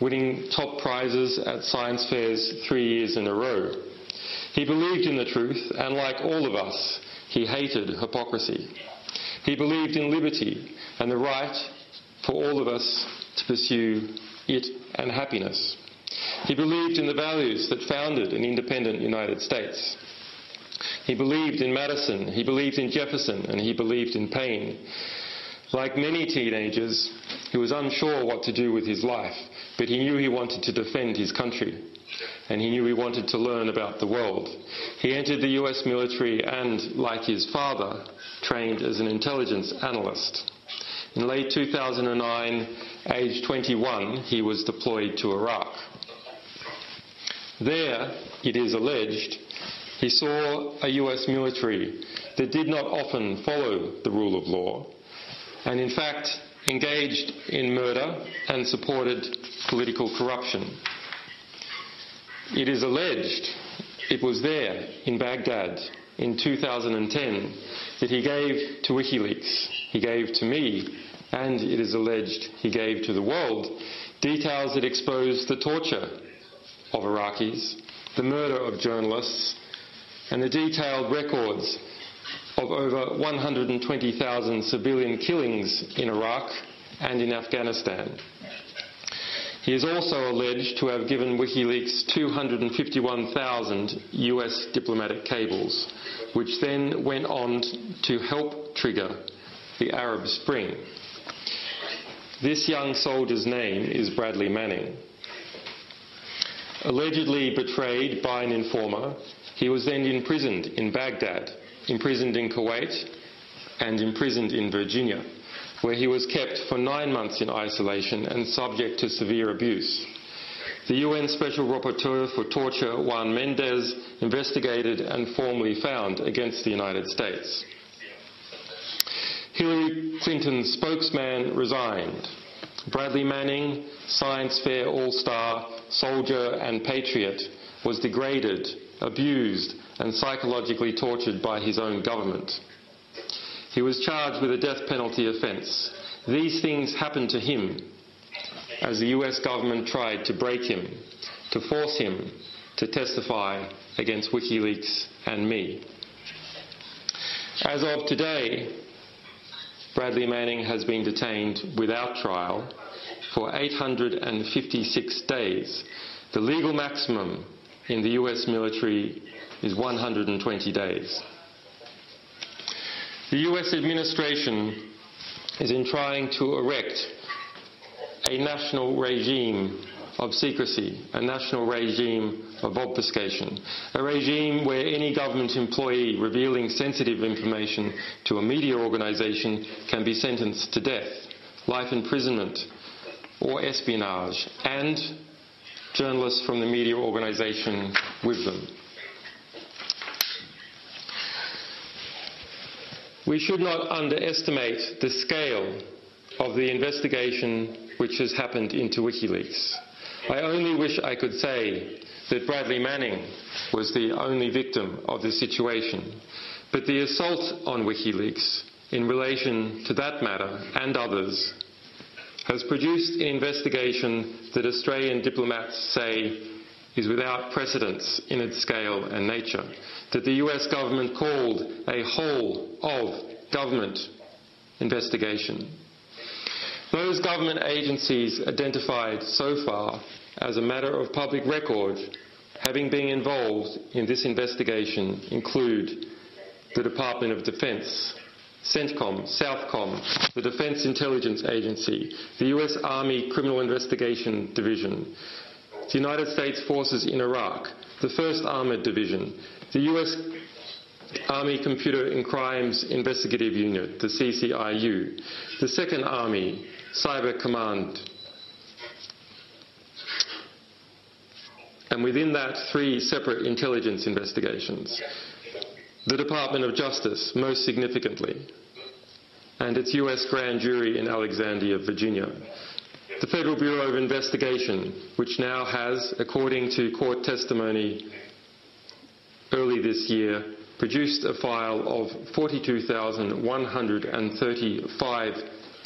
winning top prizes at science fairs three years in a row. He believed in the truth, and like all of us, he hated hypocrisy. He believed in liberty and the right for all of us to pursue it and happiness. He believed in the values that founded an independent United States. He believed in Madison, he believed in Jefferson, and he believed in Paine. Like many teenagers, he was unsure what to do with his life, but he knew he wanted to defend his country, and he knew he wanted to learn about the world. He entered the US military and, like his father, trained as an intelligence analyst. In late 2009, aged 21, he was deployed to Iraq. There, it is alleged, he saw a US military that did not often follow the rule of law and, in fact, engaged in murder and supported political corruption. It is alleged it was there in Baghdad in 2010 that he gave to WikiLeaks, he gave to me, and it is alleged he gave to the world details that expose the torture of Iraqis, the murder of journalists, and the detailed records of over 120,000 civilian killings in Iraq and in Afghanistan. He is also alleged to have given WikiLeaks 251,000 US diplomatic cables, which then went on to help trigger the Arab Spring. This young soldier's name is Bradley Manning. Allegedly betrayed by an informer, he was then imprisoned in Baghdad, imprisoned in Kuwait, and imprisoned in Virginia, where he was kept for nine months in isolation and subject to severe abuse. The UN Special Rapporteur for Torture, Juan Mendez, investigated and formally found against the United States. Hillary Clinton's spokesman resigned. Bradley Manning, science fair all star, soldier, and patriot, was degraded abused, and psychologically tortured by his own government. He was charged with a death penalty offence. These things happened to him as the US government tried to break him, to force him to testify against WikiLeaks and me. As of today, Bradley Manning has been detained without trial for 856 days, the legal maximum in the US military is 120 days. The US administration is in trying to erect a national regime of secrecy, a national regime of obfuscation, a regime where any government employee revealing sensitive information to a media organisation can be sentenced to death, life imprisonment, or espionage, and journalists from the media organisation with them. We should not underestimate the scale of the investigation which has happened into WikiLeaks. I only wish I could say that Bradley Manning was the only victim of this situation, but the assault on WikiLeaks in relation to that matter and others has produced an investigation that Australian diplomats say is without precedence in its scale and nature, that the US government called a whole of government investigation. Those government agencies identified so far as a matter of public record having been involved in this investigation include the Department of Defense, CENTCOM, SOUTHCOM, the Defense Intelligence Agency, the US Army Criminal Investigation Division, the United States Forces in Iraq, the 1st Armored Division, the US Army Computer and Crimes Investigative Unit, the CCIU, the 2nd Army Cyber Command, and within that, three separate intelligence investigations the Department of Justice, most significantly, and its US grand jury in Alexandria, Virginia. The Federal Bureau of Investigation, which now has, according to court testimony early this year, produced a file of 42,135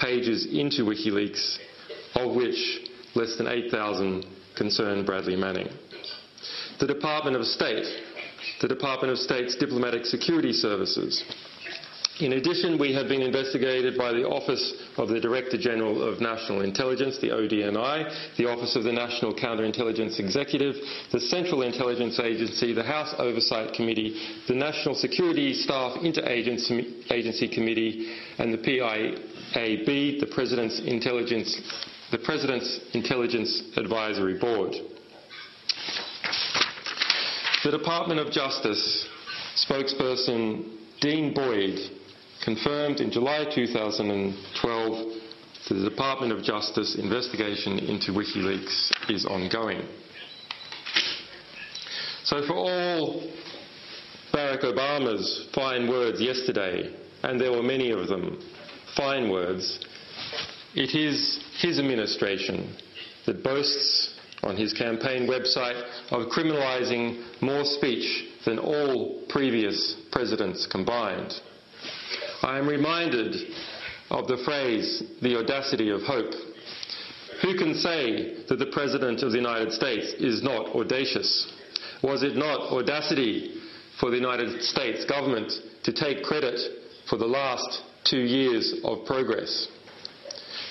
pages into WikiLeaks, of which less than 8,000 concern Bradley Manning. The Department of State, the Department of State's Diplomatic Security Services, in addition, we have been investigated by the Office of the Director General of National Intelligence, the ODNI, the Office of the National Counterintelligence Executive, the Central Intelligence Agency, the House Oversight Committee, the National Security Staff Interagency Committee, and the PIAB, the President's Intelligence, the President's Intelligence Advisory Board. The Department of Justice spokesperson Dean Boyd confirmed in July 2012 that the Department of Justice investigation into WikiLeaks is ongoing. So, for all Barack Obama's fine words yesterday, and there were many of them, fine words, it is his administration that boasts on his campaign website of criminalizing more speech than all previous presidents combined. I am reminded of the phrase, the audacity of hope. Who can say that the President of the United States is not audacious? Was it not audacity for the United States government to take credit for the last two years of progress?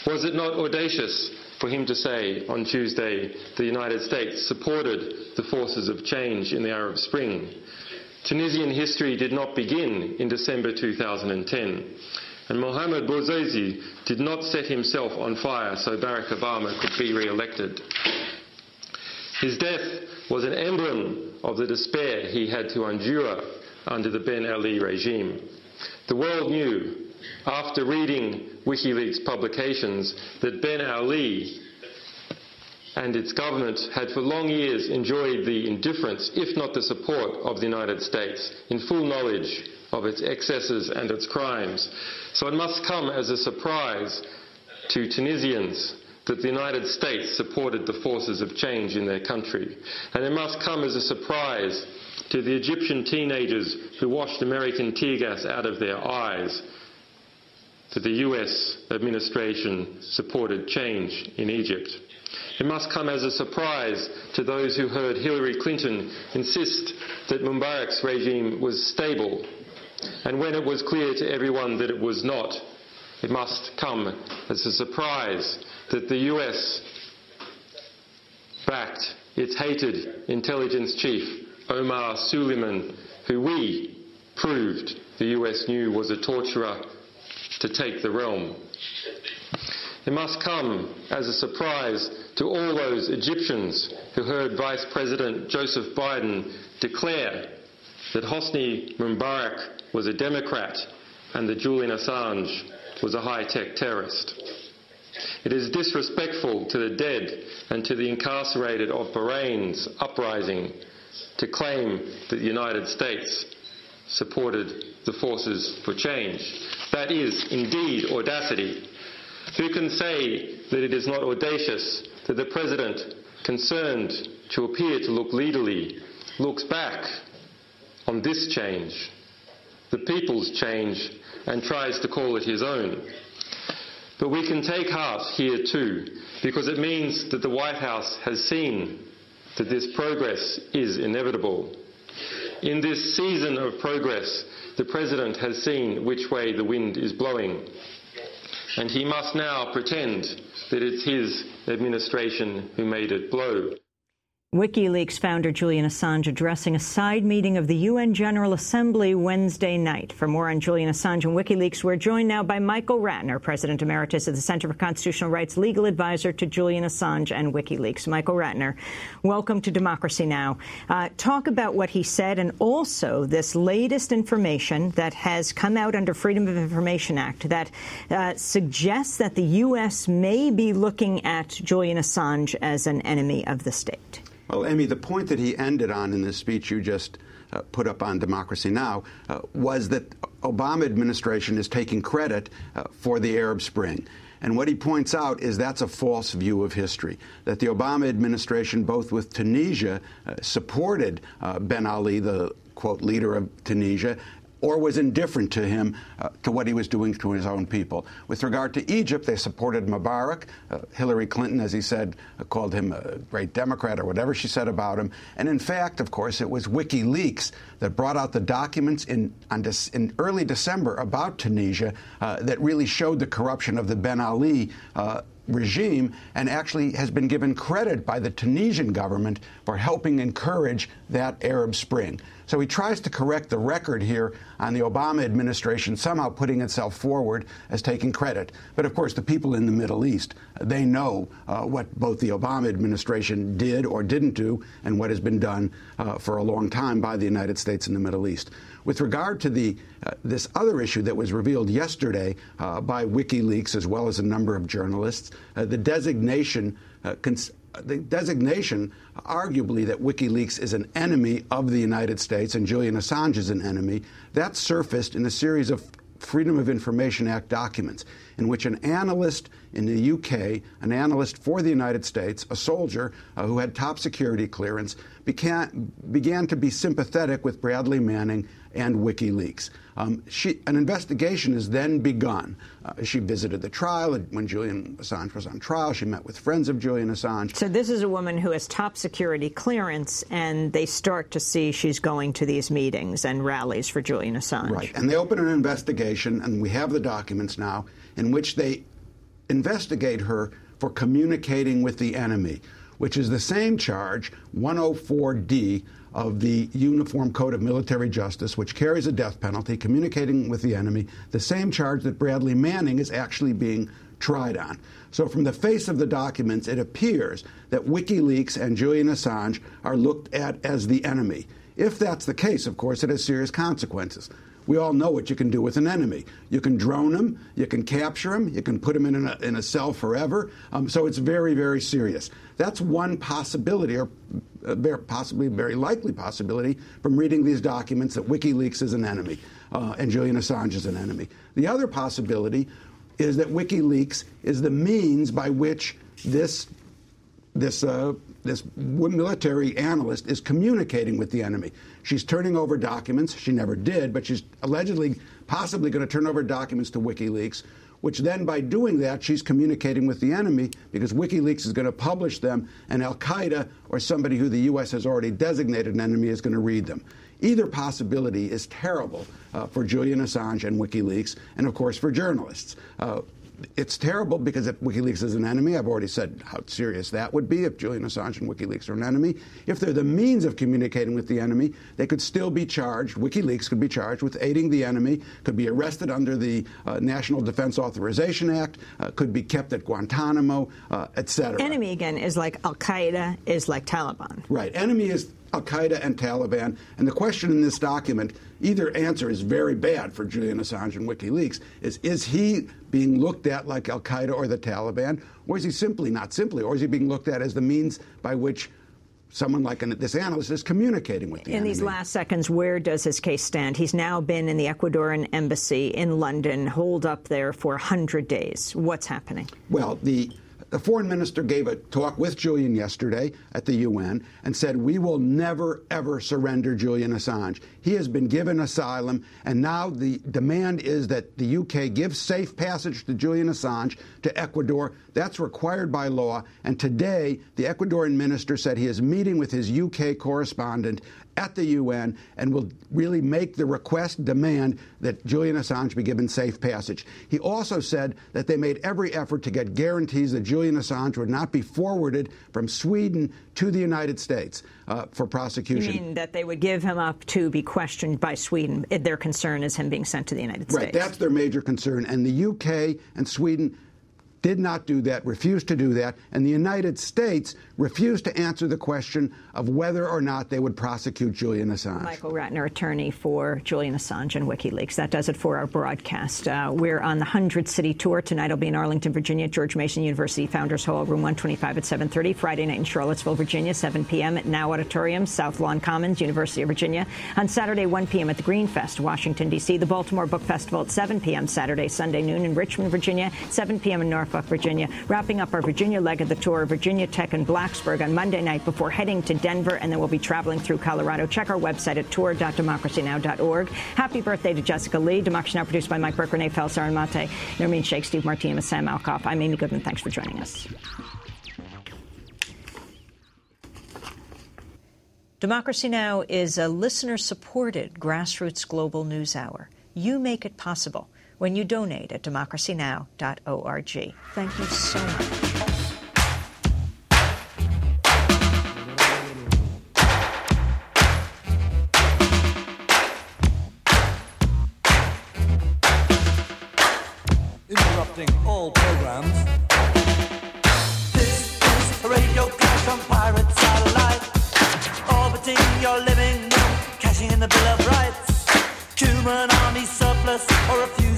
Was it not audacious for him to say on Tuesday the United States supported the forces of change in the Arab Spring Tunisian history did not begin in December 2010. And Mohamed Bouazizi did not set himself on fire so Barack Obama could be re-elected. His death was an emblem of the despair he had to endure under the Ben Ali regime. The world knew, after reading WikiLeaks publications, that Ben Ali and its government had for long years enjoyed the indifference, if not the support, of the United States, in full knowledge of its excesses and its crimes. So it must come as a surprise to Tunisians that the United States supported the forces of change in their country. And it must come as a surprise to the Egyptian teenagers who washed American tear gas out of their eyes that the US administration supported change in Egypt. It must come as a surprise to those who heard Hillary Clinton insist that Mubarak's regime was stable, and when it was clear to everyone that it was not, it must come as a surprise that the US backed its hated intelligence chief, Omar Suleiman, who we proved the US knew was a torturer to take the realm. It must come as a surprise to all those Egyptians who heard Vice President Joseph Biden declare that Hosni Mubarak was a Democrat and that Julian Assange was a high-tech terrorist. It is disrespectful to the dead and to the incarcerated of Bahrain's uprising to claim that the United States supported the forces for change. That is indeed audacity. Who can say that it is not audacious that the President, concerned to appear to look leaderly, looks back on this change, the people's change, and tries to call it his own? But we can take heart here too, because it means that the White House has seen that this progress is inevitable. In this season of progress, the President has seen which way the wind is blowing. And he must now pretend that it's his administration who made it blow. WikiLeaks founder Julian Assange addressing a side meeting of the UN General Assembly Wednesday night. For more on Julian Assange and WikiLeaks, we're joined now by Michael Ratner, President Emeritus of the Center for Constitutional Rights, legal advisor to Julian Assange and WikiLeaks. Michael Ratner, welcome to Democracy Now! Uh, talk about what he said and also this latest information that has come out under Freedom of Information Act that uh, suggests that the U.S. may be looking at Julian Assange as an enemy of the state. Well, Amy, the point that he ended on in this speech you just uh, put up on Democracy Now! Uh, was that Obama administration is taking credit uh, for the Arab Spring. And what he points out is that's a false view of history. That the Obama administration, both with Tunisia, uh, supported uh, Ben Ali, the quote, leader of Tunisia, or was indifferent to him, uh, to what he was doing to his own people. With regard to Egypt, they supported Mubarak. Uh, Hillary Clinton, as he said, uh, called him a great Democrat or whatever she said about him. And in fact, of course, it was WikiLeaks that brought out the documents in, in early December about Tunisia uh, that really showed the corruption of the Ben Ali uh, regime and actually has been given credit by the Tunisian government for helping encourage that Arab Spring. So he tries to correct the record here on the Obama administration somehow putting itself forward as taking credit. But of course, the people in the Middle East, they know uh, what both the Obama administration did or didn't do and what has been done uh, for a long time by the United States in the Middle East. With regard to the uh, this other issue that was revealed yesterday uh, by WikiLeaks as well as a number of journalists, uh, the designation uh, cons- the designation, arguably, that WikiLeaks is an enemy of the United States and Julian Assange is an enemy, that surfaced in a series of Freedom of Information Act documents in which an analyst in the UK, an analyst for the United States, a soldier uh, who had top security clearance, began, began to be sympathetic with Bradley Manning and WikiLeaks. Um, she, an investigation is then begun. Uh, she visited the trial when Julian Assange was on trial. She met with friends of Julian Assange. So this is a woman who has top security clearance, and they start to see she's going to these meetings and rallies for Julian Assange. Right, and they open an investigation, and we have the documents now in which they investigate her for communicating with the enemy, which is the same charge, 104D of the Uniform Code of Military Justice, which carries a death penalty, communicating with the enemy, the same charge that Bradley Manning is actually being tried on. So, from the face of the documents, it appears that WikiLeaks and Julian Assange are looked at as the enemy. If that's the case, of course, it has serious consequences. We all know what you can do with an enemy. You can drone them, you can capture them, you can put them in a, in a cell forever. Um, so it's very, very serious. That's one possibility, or uh, possibly very likely possibility, from reading these documents that WikiLeaks is an enemy uh, and Julian Assange is an enemy. The other possibility is that WikiLeaks is the means by which this this uh, this military analyst is communicating with the enemy. She's turning over documents. She never did, but she's allegedly, possibly going to turn over documents to WikiLeaks, which then, by doing that, she's communicating with the enemy because WikiLeaks is going to publish them, and Al Qaeda or somebody who the U.S. has already designated an enemy is going to read them. Either possibility is terrible uh, for Julian Assange and WikiLeaks, and of course for journalists. Uh, it's terrible because if WikiLeaks is an enemy, I've already said how serious that would be if Julian Assange and WikiLeaks are an enemy. If they're the means of communicating with the enemy, they could still be charged. WikiLeaks could be charged with aiding the enemy, could be arrested under the uh, National Defense Authorization Act, uh, could be kept at Guantanamo, uh, etc. Enemy again is like Al Qaeda, is like Taliban. Right. Enemy is Al Qaeda and Taliban. And the question in this document, either answer is very bad for Julian Assange and WikiLeaks, is is he being looked at like Al Qaeda or the Taliban, or is he simply, not simply, or is he being looked at as the means by which someone like an, this analyst is communicating with the In enemy. these last seconds, where does his case stand? He's now been in the Ecuadorian embassy in London, holed up there for 100 days. What's happening? Well, the the foreign minister gave a talk with Julian yesterday at the UN and said, We will never, ever surrender Julian Assange. He has been given asylum, and now the demand is that the UK give safe passage to Julian Assange to Ecuador. That's required by law. And today, the Ecuadorian minister said he is meeting with his UK correspondent at the UN and will really make the request demand that Julian Assange be given safe passage. He also said that they made every effort to get guarantees that Julian Assange would not be forwarded from Sweden to the United States uh, for prosecution. You mean that they would give him up to be questioned by Sweden? Their concern is him being sent to the United right, States. Right, that's their major concern. And the UK and Sweden did not do that, refused to do that, and the United States refused to answer the question of whether or not they would prosecute Julian Assange. Michael Ratner, attorney for Julian Assange and WikiLeaks. That does it for our broadcast. Uh, we're on the 100 City Tour. Tonight I'll be in Arlington, Virginia, George Mason University Founders Hall, room 125 at 7.30. Friday night in Charlottesville, Virginia, 7 p.m. at Nau Auditorium, South Lawn Commons, University of Virginia. On Saturday, 1 p.m. at the Green Fest, Washington, D.C. The Baltimore Book Festival at 7 p.m. Saturday, Sunday noon in Richmond, Virginia, 7 p.m. in Norfolk. Norfolk, Virginia, wrapping up our Virginia leg of the tour, Virginia Tech and Blacksburg on Monday night before heading to Denver, and then we'll be traveling through Colorado. Check our website at tour.democracynow.org. Happy birthday to Jessica Lee. Democracy Now! produced by Mike Burke, Renee Feltz, Aaron Mate, Nermeen Sheikh, Steve Martinez, Sam Alcoff. I'm Amy Goodman. Thanks for joining us. Democracy Now! is a listener-supported grassroots global news hour. You make it possible when you donate at democracynow.org. Thank you so much. Interrupting all programs. This is a radio clash on pirate satellite. Orbiting your living room, cashing in the Bill of Rights. Human army surplus or refusing of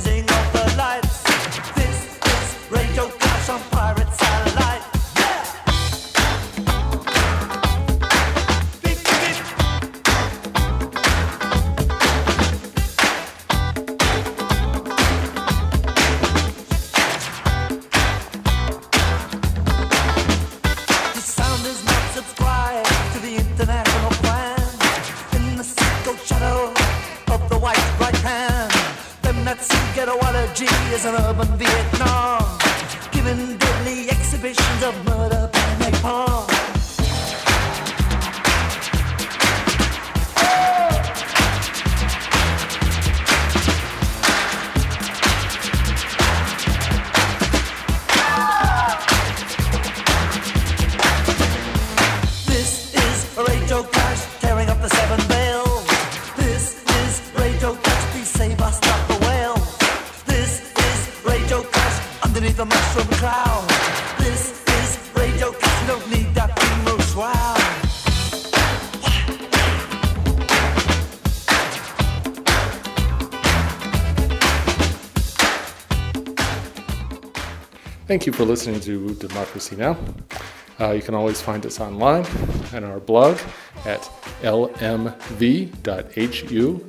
Thank you for listening to Democracy Now! Uh, you can always find us online and our blog at lmv.hu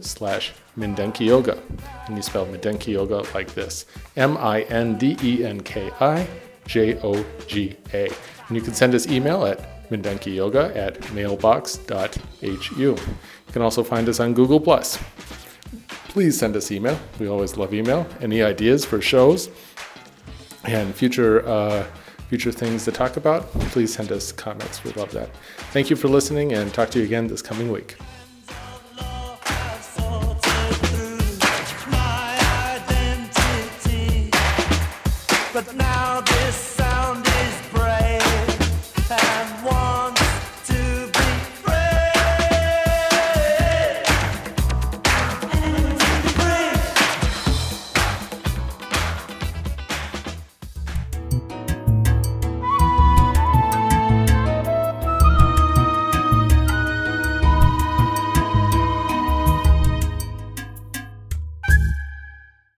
slash Mindenki Joga. And you spell Mindenki Joga like this M I N D E N K I J O G A. And you can send us email at Mindenki Joga at mailbox.hu. You can also find us on Google. Plus. Please send us email. We always love email. Any ideas for shows and future uh, future things to talk about, please send us comments. We love that. Thank you for listening and talk to you again this coming week.